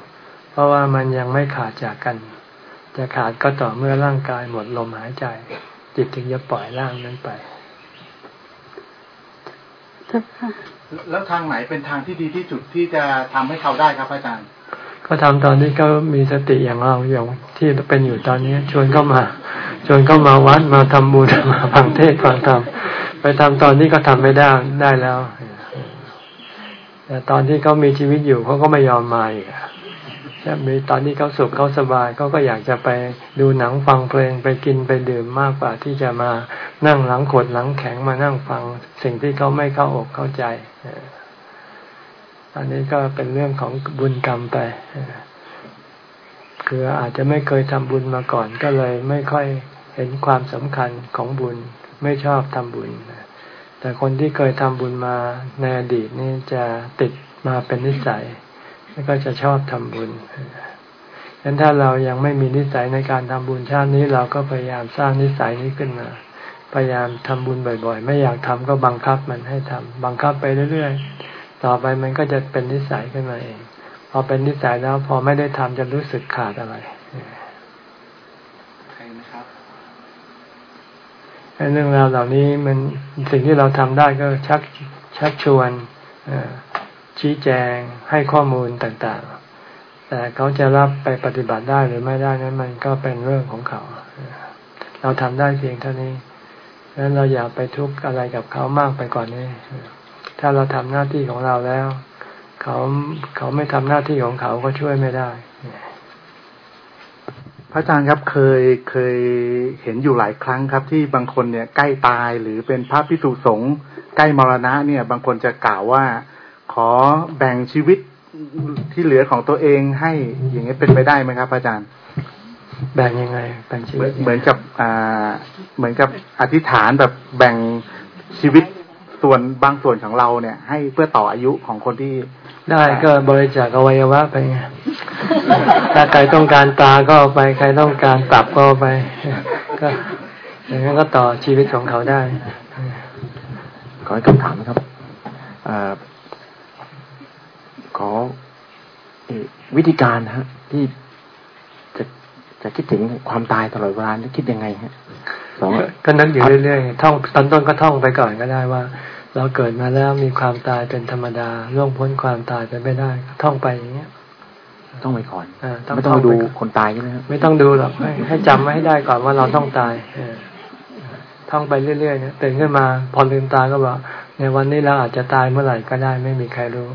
เพราะว่ามันยังไม่ขาดจากกัน จะขาดก็ต่อเมื่อร่างกายหมดลมหายใจ จิตถึงจะปล่อยร่างนั้นไป แล้วทางไหนเป็นทางที่ดีที่สุดที่จะทำให้เขาได้ครับอาจารย์ ก็ทำตอนนี้ก็มีสติอย่างเราอย่างที่เป็นอยู่ตอนนี้ ชวนเข้ามา ชวนเข้ามาวัดมาทำบุญมาฟังเทศฟังธรรมไปทำตอนนี้ก็ทำไม่ได้ได้แล้วแต่ตอนที่เขามีชีวิตอยู่เขาก็ไม่ยอมมาอีก ช่มีตอนนี้เขาสุขเขาสบายเขาก็อยากจะไปดูหนังฟังเพลงไปกินไปดื่มมากกว่าที่จะมานั่งหลังขดหลังแข็งมานั่งฟังสิ่งที่เขาไม่เข้าอกเข้าใจอันนี้ก็เป็นเรื่องของบุญกรรมไปคืออาจจะไม่เคยทำบุญมาก่อนก็เลยไม่ค่อยเห็นความสำคัญของบุญ ไม่ชอบทำบุญ แต่คนที่เคยทำบุญมาในอดีตนี่จะติดมาเป็นนิสัย แล้วก็จะชอบทำบุญฉะนั้นถ้าเรายังไม่มีนิสัยในการทำบุญชาตินี้เราก็พยายามสร้างนิสัยนี้ขึ้นมา พยายามทำบุญบ่อย ๆ ไม่อยากทำก็บังคับมันให้ทำบังคับไปเรื่อยๆ ต่อไปมันก็จะเป็นนิสัยขึ้นมาเอง พอเป็นนิสัยแล้วพอไม่ได้ทำจะรู้สึกขาดอะไรเรื่องราวเหล่านี้มันสิ่งที่เราทำได้ก็ชักชักชวน ชี้แจงให้ข้อมูลต่างๆ แต่เขาจะรับไปปฏิบัติได้หรือไม่ได้นั้นมันก็เป็นเรื่องของเขา เราทำได้เพียงเท่านี้ดังนั้นเราอย่าไปทุกข์อะไรกับเขามากไปกว่านนี้ ถ้าเราทำหน้าที่ของเราแล้ว เขาเขาไม่ทำหน้าที่ของเขาก็ช่วยไม่ได้พระอาจารย์ครับเคยเคยเห็นอยู่หลายครั้งครับ ที่บางคนเนี่ยใกล้ตายหรือเป็นพระพิสุสงฆ์ใกล้มรณะเนี่ย บางคนจะกล่าวว่า ขอแบ่งชีวิตที่เหลือของตัวเองให้อย่างนี้เป็นไปได้ไหมครับ อาจารย์ แบ่งยังไงแบ่งชีวิตเหมือนกับอ่าเหมือนกับอธิษฐานแบบแบ่งชีวิตส่วนบางส่วนของเราเนี่ย ให้เพื่อต่ออายุของคนที่ได้ก็บริจาคอวัยวะไปไงถ้าใครต้องการตาก็ไป ใครต้องการตับก็ไป ก็อย่างนั้นก็ต่อชีวิตของเขาได้ ขอคำถามนะครับ ขอวิธีการฮะ ที่จะจะคิดถึงความตายตลอดเวลาคิดยังไงฮะสองก็นึกอยู่เรื่อยๆท่องตอนต้นก็ท่องไปก่อนก็ได้ว่า เราเกิดมาแล้วมีความตายเป็นธรรมดาล่วงพ้นความตายไปไม่ได้ ท่องไปอย่างเงี้ยต้องไปก่อนอไม่ต้องดูคนตายใช่ไหมไม่ต้องดูหรอกให้จำไว้ให้ได้ก่อนว่าเราต้องตายท่องไปเรื่อยๆเนี่ยตื่นขึ้นมา พอลืมตาก็บอกในวันนี้เราอาจจะตายเมื่อไหร่ก็ได้ไม่มีใครรู้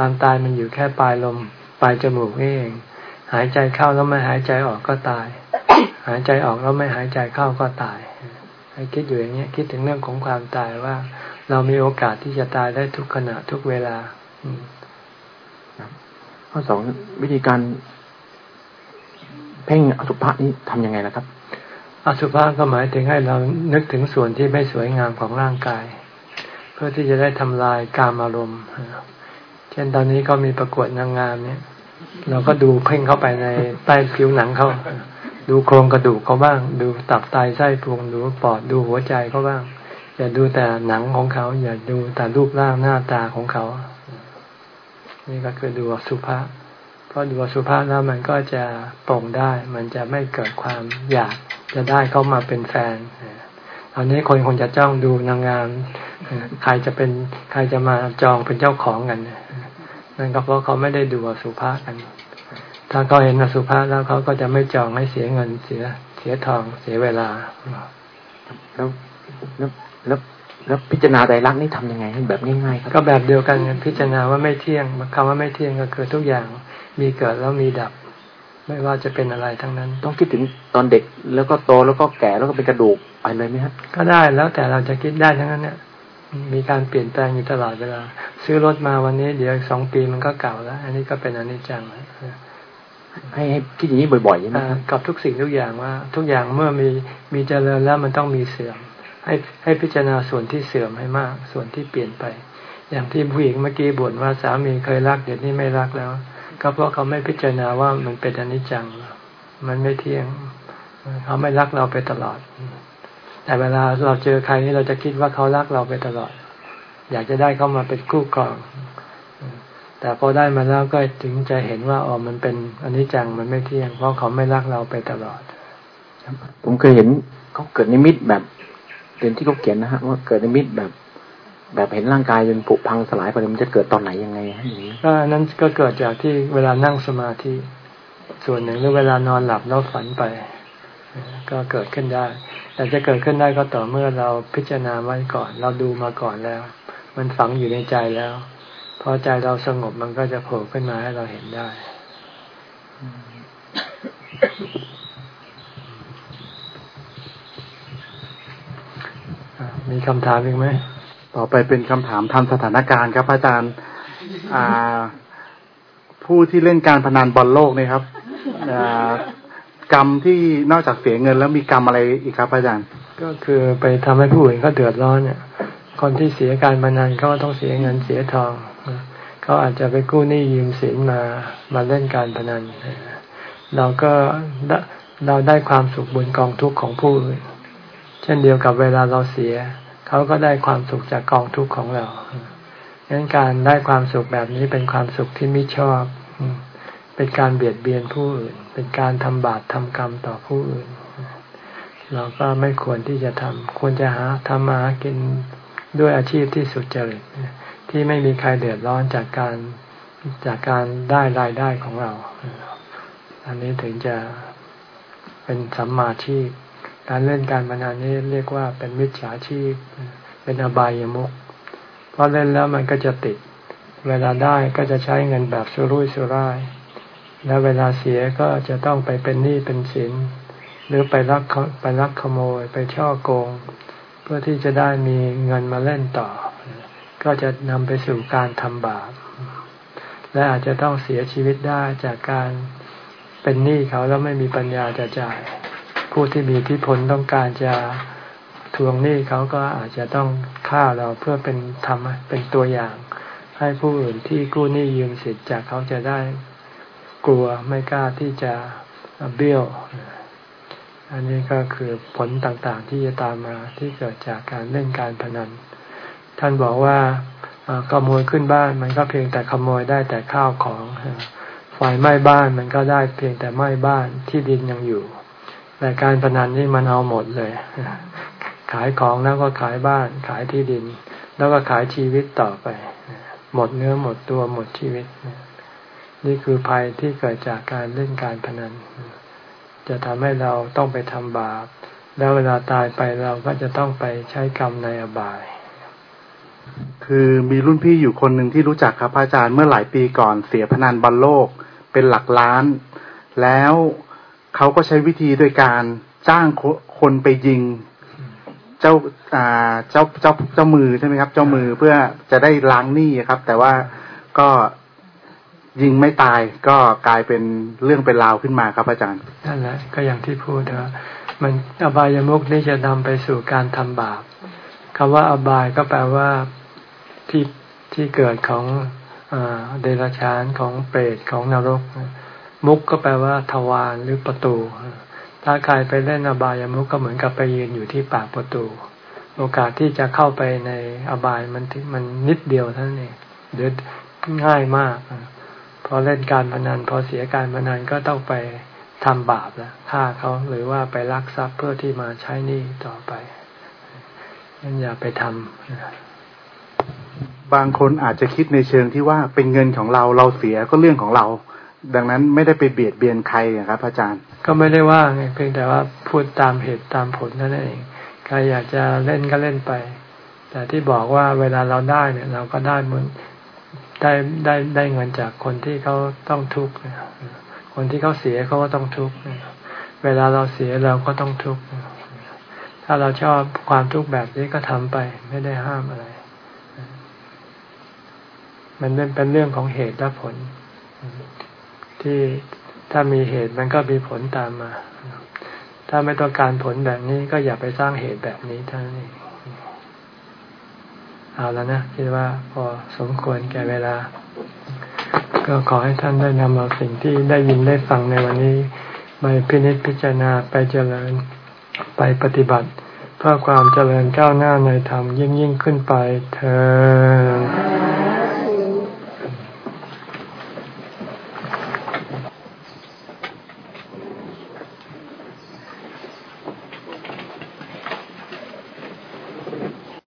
ความตายมันอยู่แค่ปลายลมปลายจมูกนี่เอง หายใจเข้าแล้วไม่หายใจออกก็ตาย หายใจออกแล้วไม่หายใจเข้าก็ตายให้คิดอยู่อย่างนี้คิดถึงเรื่องของความตายว่า เรามีโอกาสที่จะตายได้ทุกขณะทุกเวลาข้อสองวิธีการเพ่งอสุภะนี้ทํำยังไงนะครับ อสุภะก็หมายถึงให้เรานึกถึงส่วนที่ไม่สวยงามของร่างกาย เพื่อที่จะได้ทำลายกามอารมณ์ ช่นตอนนี้ก็มีประกวดนางงามเนี่ย เราก็ดูเพ่งเข้าไปในใต้ผิวหนังเขาดูโครงกระดูกเขาบ้าง ดูตับไตไส้พุงดูปอดดูหัวใจเขาบ้าง อย่าดูแต่หนังของเขา อย่าดูแต่รูปร่างหน้าตาของเขา นี่ก็คือดูสุภาพเพราะดูสุภาพแล้วมันก็จะปร่งได้ มันจะไม่เกิดความอยากจะได้เขามาเป็นแฟนตอนนี้คนคงจะจ้องดูนางงามใครจะเป็นใครจะมาจองเป็นเจ้าของกันนั่ นก็เพราะเขาไม่ได้ดูสุภาพกัน ถ้าเขาเห็นสุภาพแล้วเขาก็จะไม่จองให้เสียเงินเสียเสียทองเสียเวลา แล้วแล้วแล้วแล้วพิจารณาใจรักนี่ทำยังไงให้แบบง่ายๆครับ ก็แบบเดียวกันพิจารณาว่าไม่เที่ยงคำว่าไม่เที่ยงก็คือทุกอย่างมีเกิดแล้วมีดับ ไม่ว่าจะเป็นอะไรทั้งนั้น ต้องคิดถึงตอนเด็กแล้วก็โตแล้วก็แก่แล้วก็เป็นกระดูกไปเลยไหมครับก็ได้แล้วแต่เราจะคิดได้ทั้งนั้นเนี่ย มีการเปลี่ยนแปลงอยู่ตลอดเวลา ซื้อรถมาวันนี้เดี๋ยวสองปีมันก็เก่าแล้ว อันนี้ก็เป็นอนิจจังให้ให้คิดอย่างนี้บ่อยๆใช่ไหมกับทุกสิ่งทุกอย่างว่า ทุกอย่างเมื่อมีมีเจริญแล้วมันต้องมีเสื่อม ให้ให้พิจารณาส่วนที่เสื่อมให้มาก ส่วนที่เปลี่ยนไป อย่างที่ผู้หญิงเมื่อกี้บ่นว่าสามีเคยรักเดี๋ยวนี้ไม่รักแล้ว ก็เพราะเขาไม่พิจารณาว่ามันเป็นอนิจจัง มันไม่เที่ยง เขาไม่รักเราไปตลอด แต่เวลาเราเจอใครนี่เราจะคิดว่าเขารักเราไปตลอด อยากจะได้เข้ามาเป็นคู่ครอง แต่พอได้มาแล้วก็ถึงจะเห็นว่าอ๋อมันเป็นอนิจจังมันไม่เที่ยง เพราะเขาไม่รักเราไปตลอด ผมเคยเห็นเขาเกิดนิมิตแบบเรียนที่เขาเขียนนะฮะว่าเกิดนิมิตแบบแบบเห็นร่างกายจนผุพังสลายไปมันจะเกิดตอนไหนยังไงฮะอย่างนี้ก็นั้นก็เกิดจากที่เวลานั่งสมาธิส่วนหนึ่งหรือเวลานอนหลับแล้วฝันไป ก็เกิดขึ้นได้ แต่จะเกิดขึ้นได้ก็ต่อเมื่อเราพิจารณาไว้ก่อน เราดูมาก่อนแล้ว มันฝังอยู่ในใจแล้วพอใจเราสงบมันก็จะโผล่ขึ้นมาให้เราเห็นได้ มีคำถามอีกไหม ต่อไปเป็นคำถามทำสถานการณ์ครับอาจารย์ผู้ที่เล่นการพนันบอลโลกนี่ครับ กรรมที่นอกจากเสียเงินแล้วมีกรรมอะไรอีกครับอาจารย์ ก็คือไปทำให้ผู้อื่นเขาเดือดร้อนเนี่ย คนที่เสียการพนันเขาต้องเสียเงินเสียทองเขาอาจจะไปกู้หนี้ยืมสินมามาเล่นการพนันเราก็เราได้ความสุขบนกองทุกข์ของผู้อื่น เช่นเดียวกับเวลาเราเสียเขาก็ได้ความสุขจากกองทุกข์ของเราดังนั้นการได้ความสุขแบบนี้เป็นความสุขที่ไม่ชอบ เป็นการเบียดเบียนผู้อื่น เป็นการทำบาปทำกรรมต่อผู้อื่น เราก็ไม่ควรที่จะทำควรจะหาทำมากินด้วยอาชีพที่สุดจริตที่ไม่มีใครเดือดร้อนจากการจากการได้รายได้ของเรา อันนี้ถึงจะเป็นสัมมาชีพ การเล่นการพนันนี้เรียกว่าเป็นมิจฉาชีพ เป็นอบายมุกเพราะเล่นแล้วมันก็จะติด เวลาได้ก็จะใช้เงินแบบสุรุ่ยสุร่าย แล้วเวลาเสียก็จะต้องไปเป็นหนี้เป็นสิน หรือไปรักไปรักขโมยไปช่อโกง เพื่อที่จะได้มีเงินมาเล่นต่อ ก็จะนำไปสู่การทำบาปและอาจจะต้องเสียชีวิตได้จากการเป็นหนี้เขาแล้วไม่มีปัญญาจะจ่าย ผู้ที่มีทิพลต้องการจะทวงหนี้เขาก็อาจจะต้องฆ่าเราเพื่อเป็นทำเป็นตัวอย่าง ให้ผู้อื่นที่กู้หนี้ยืมสิทธิ์จากเขาจะได้ กลัวไม่กล้าที่จะเบี้ยว อันนี้ก็คือผลต่างๆ ที่จะตามมาที่เกิดจากการเล่นการพนัน ท่านบอกว่าขโมยขึ้นบ้านมันก็เพียงแต่ขโมยได้แต่ข้าวของไฟไหม้บ้านมันก็ได้เพียงแต่ไหม้บ้านที่ดินยังอยู่ แต่การพนันนี่มันเอาหมดเลย ขายของแล้วก็ขายบ้าน ขายที่ดิน แล้วก็ขายชีวิตต่อไป หมดเนื้อหมดตัวหมดชีวิตนี่ นี่คือภัยที่เกิดจากการเล่นการพนัน จะทำให้เราต้องไปทำบาป แล้วเวลาตายไปเราก็จะต้องไปใช้กรรมในอบาย คือมีรุ่นพี่อยู่คนหนึ่งที่รู้จักครับอาจารย์เมื่อหลายปีก่อนเสียพนันบอลโลก เป็นหลักล้าน แล้วเขาก็ใช้วิธีโดยการจ้างคนไปยิงเจ้าอ่าเจ้าเจ้าเจ้ามือใช่ไหมครับ เจ้ามือเพื่อจะได้ล้างหนี้ครับ แต่ว่าก็ ยิงไม่ตายก็กลายเป็นเรื่องเป็นราวขึ้นมาครับอาจารย์นั่นแหละก็อย่างที่พูดนะมันอบายามุกนี่จะนำไปสู่การทำบาปคำว่าอบายก็แปลว่าที่ที่เกิดของเดรัจฉานของเปรตของนรก มุกก็แปลว่าทวารหรือประตู ถ้าใครไปเล่นอบายามุกก็เหมือนกับไปยืนอยู่ที่ปากประตู โอกาสที่จะเข้าไปในอบายมันมันนิดเดียวเท่านั้นเองหรือดง่ายมาก พอเล่นการพนันพอเสียการพนันก็ต้องไปทำบาปแล้วฆ่าเขาหรือว่าไปลักทรัพย์เพื่อที่มาใช้หนี้ต่อไปนั่นอย่าไปทำบางคนอาจจะคิดในเชิงที่ว่าเป็นเงินของเราเราเสียก็เรื่องของเรา ดังนั้นไม่ได้ไปเบียดเบียนใครครับอาจารย์ ก็ไม่ได้ว่าไงเพียงแต่ว่าพูดตามเหตุตามผลนั่นเองใครอยากจะเล่นก็เล่นไป แต่ที่บอกว่าเวลาเราได้เนี่ย เราก็ได้เหมือน ได้ได้ได้เงินจากคนที่เขาต้องทุกข์คนที่เขาเสียเขาก็ต้องทุกข์เวลาเราเสียเราก็ต้องทุกข์ถ้าเราชอบความทุกข์แบบนี้ก็ทำไป ไม่ได้ห้ามอะไร มันเป็นเรื่องของเหตุและผล ที่ถ้ามีเหตุมันก็มีผลตามมา ถ้าไม่ต้องการผลแบบนี้ก็อย่าไปสร้างเหตุแบบนี้เท่านั้นเอง เอาแล้วนะคิดว่าพอสมควรแก่เวลา ก็ขอให้ท่านได้นำเอาสิ่งที่ได้ยินได้ฟังในวันนี้ไปพินิจพิจารณาไปเจริญไปปฏิบัติ เพื่อความเจริญก้าวหน้าในธรรมยิ่งยิ่งขึ้นไปเธอ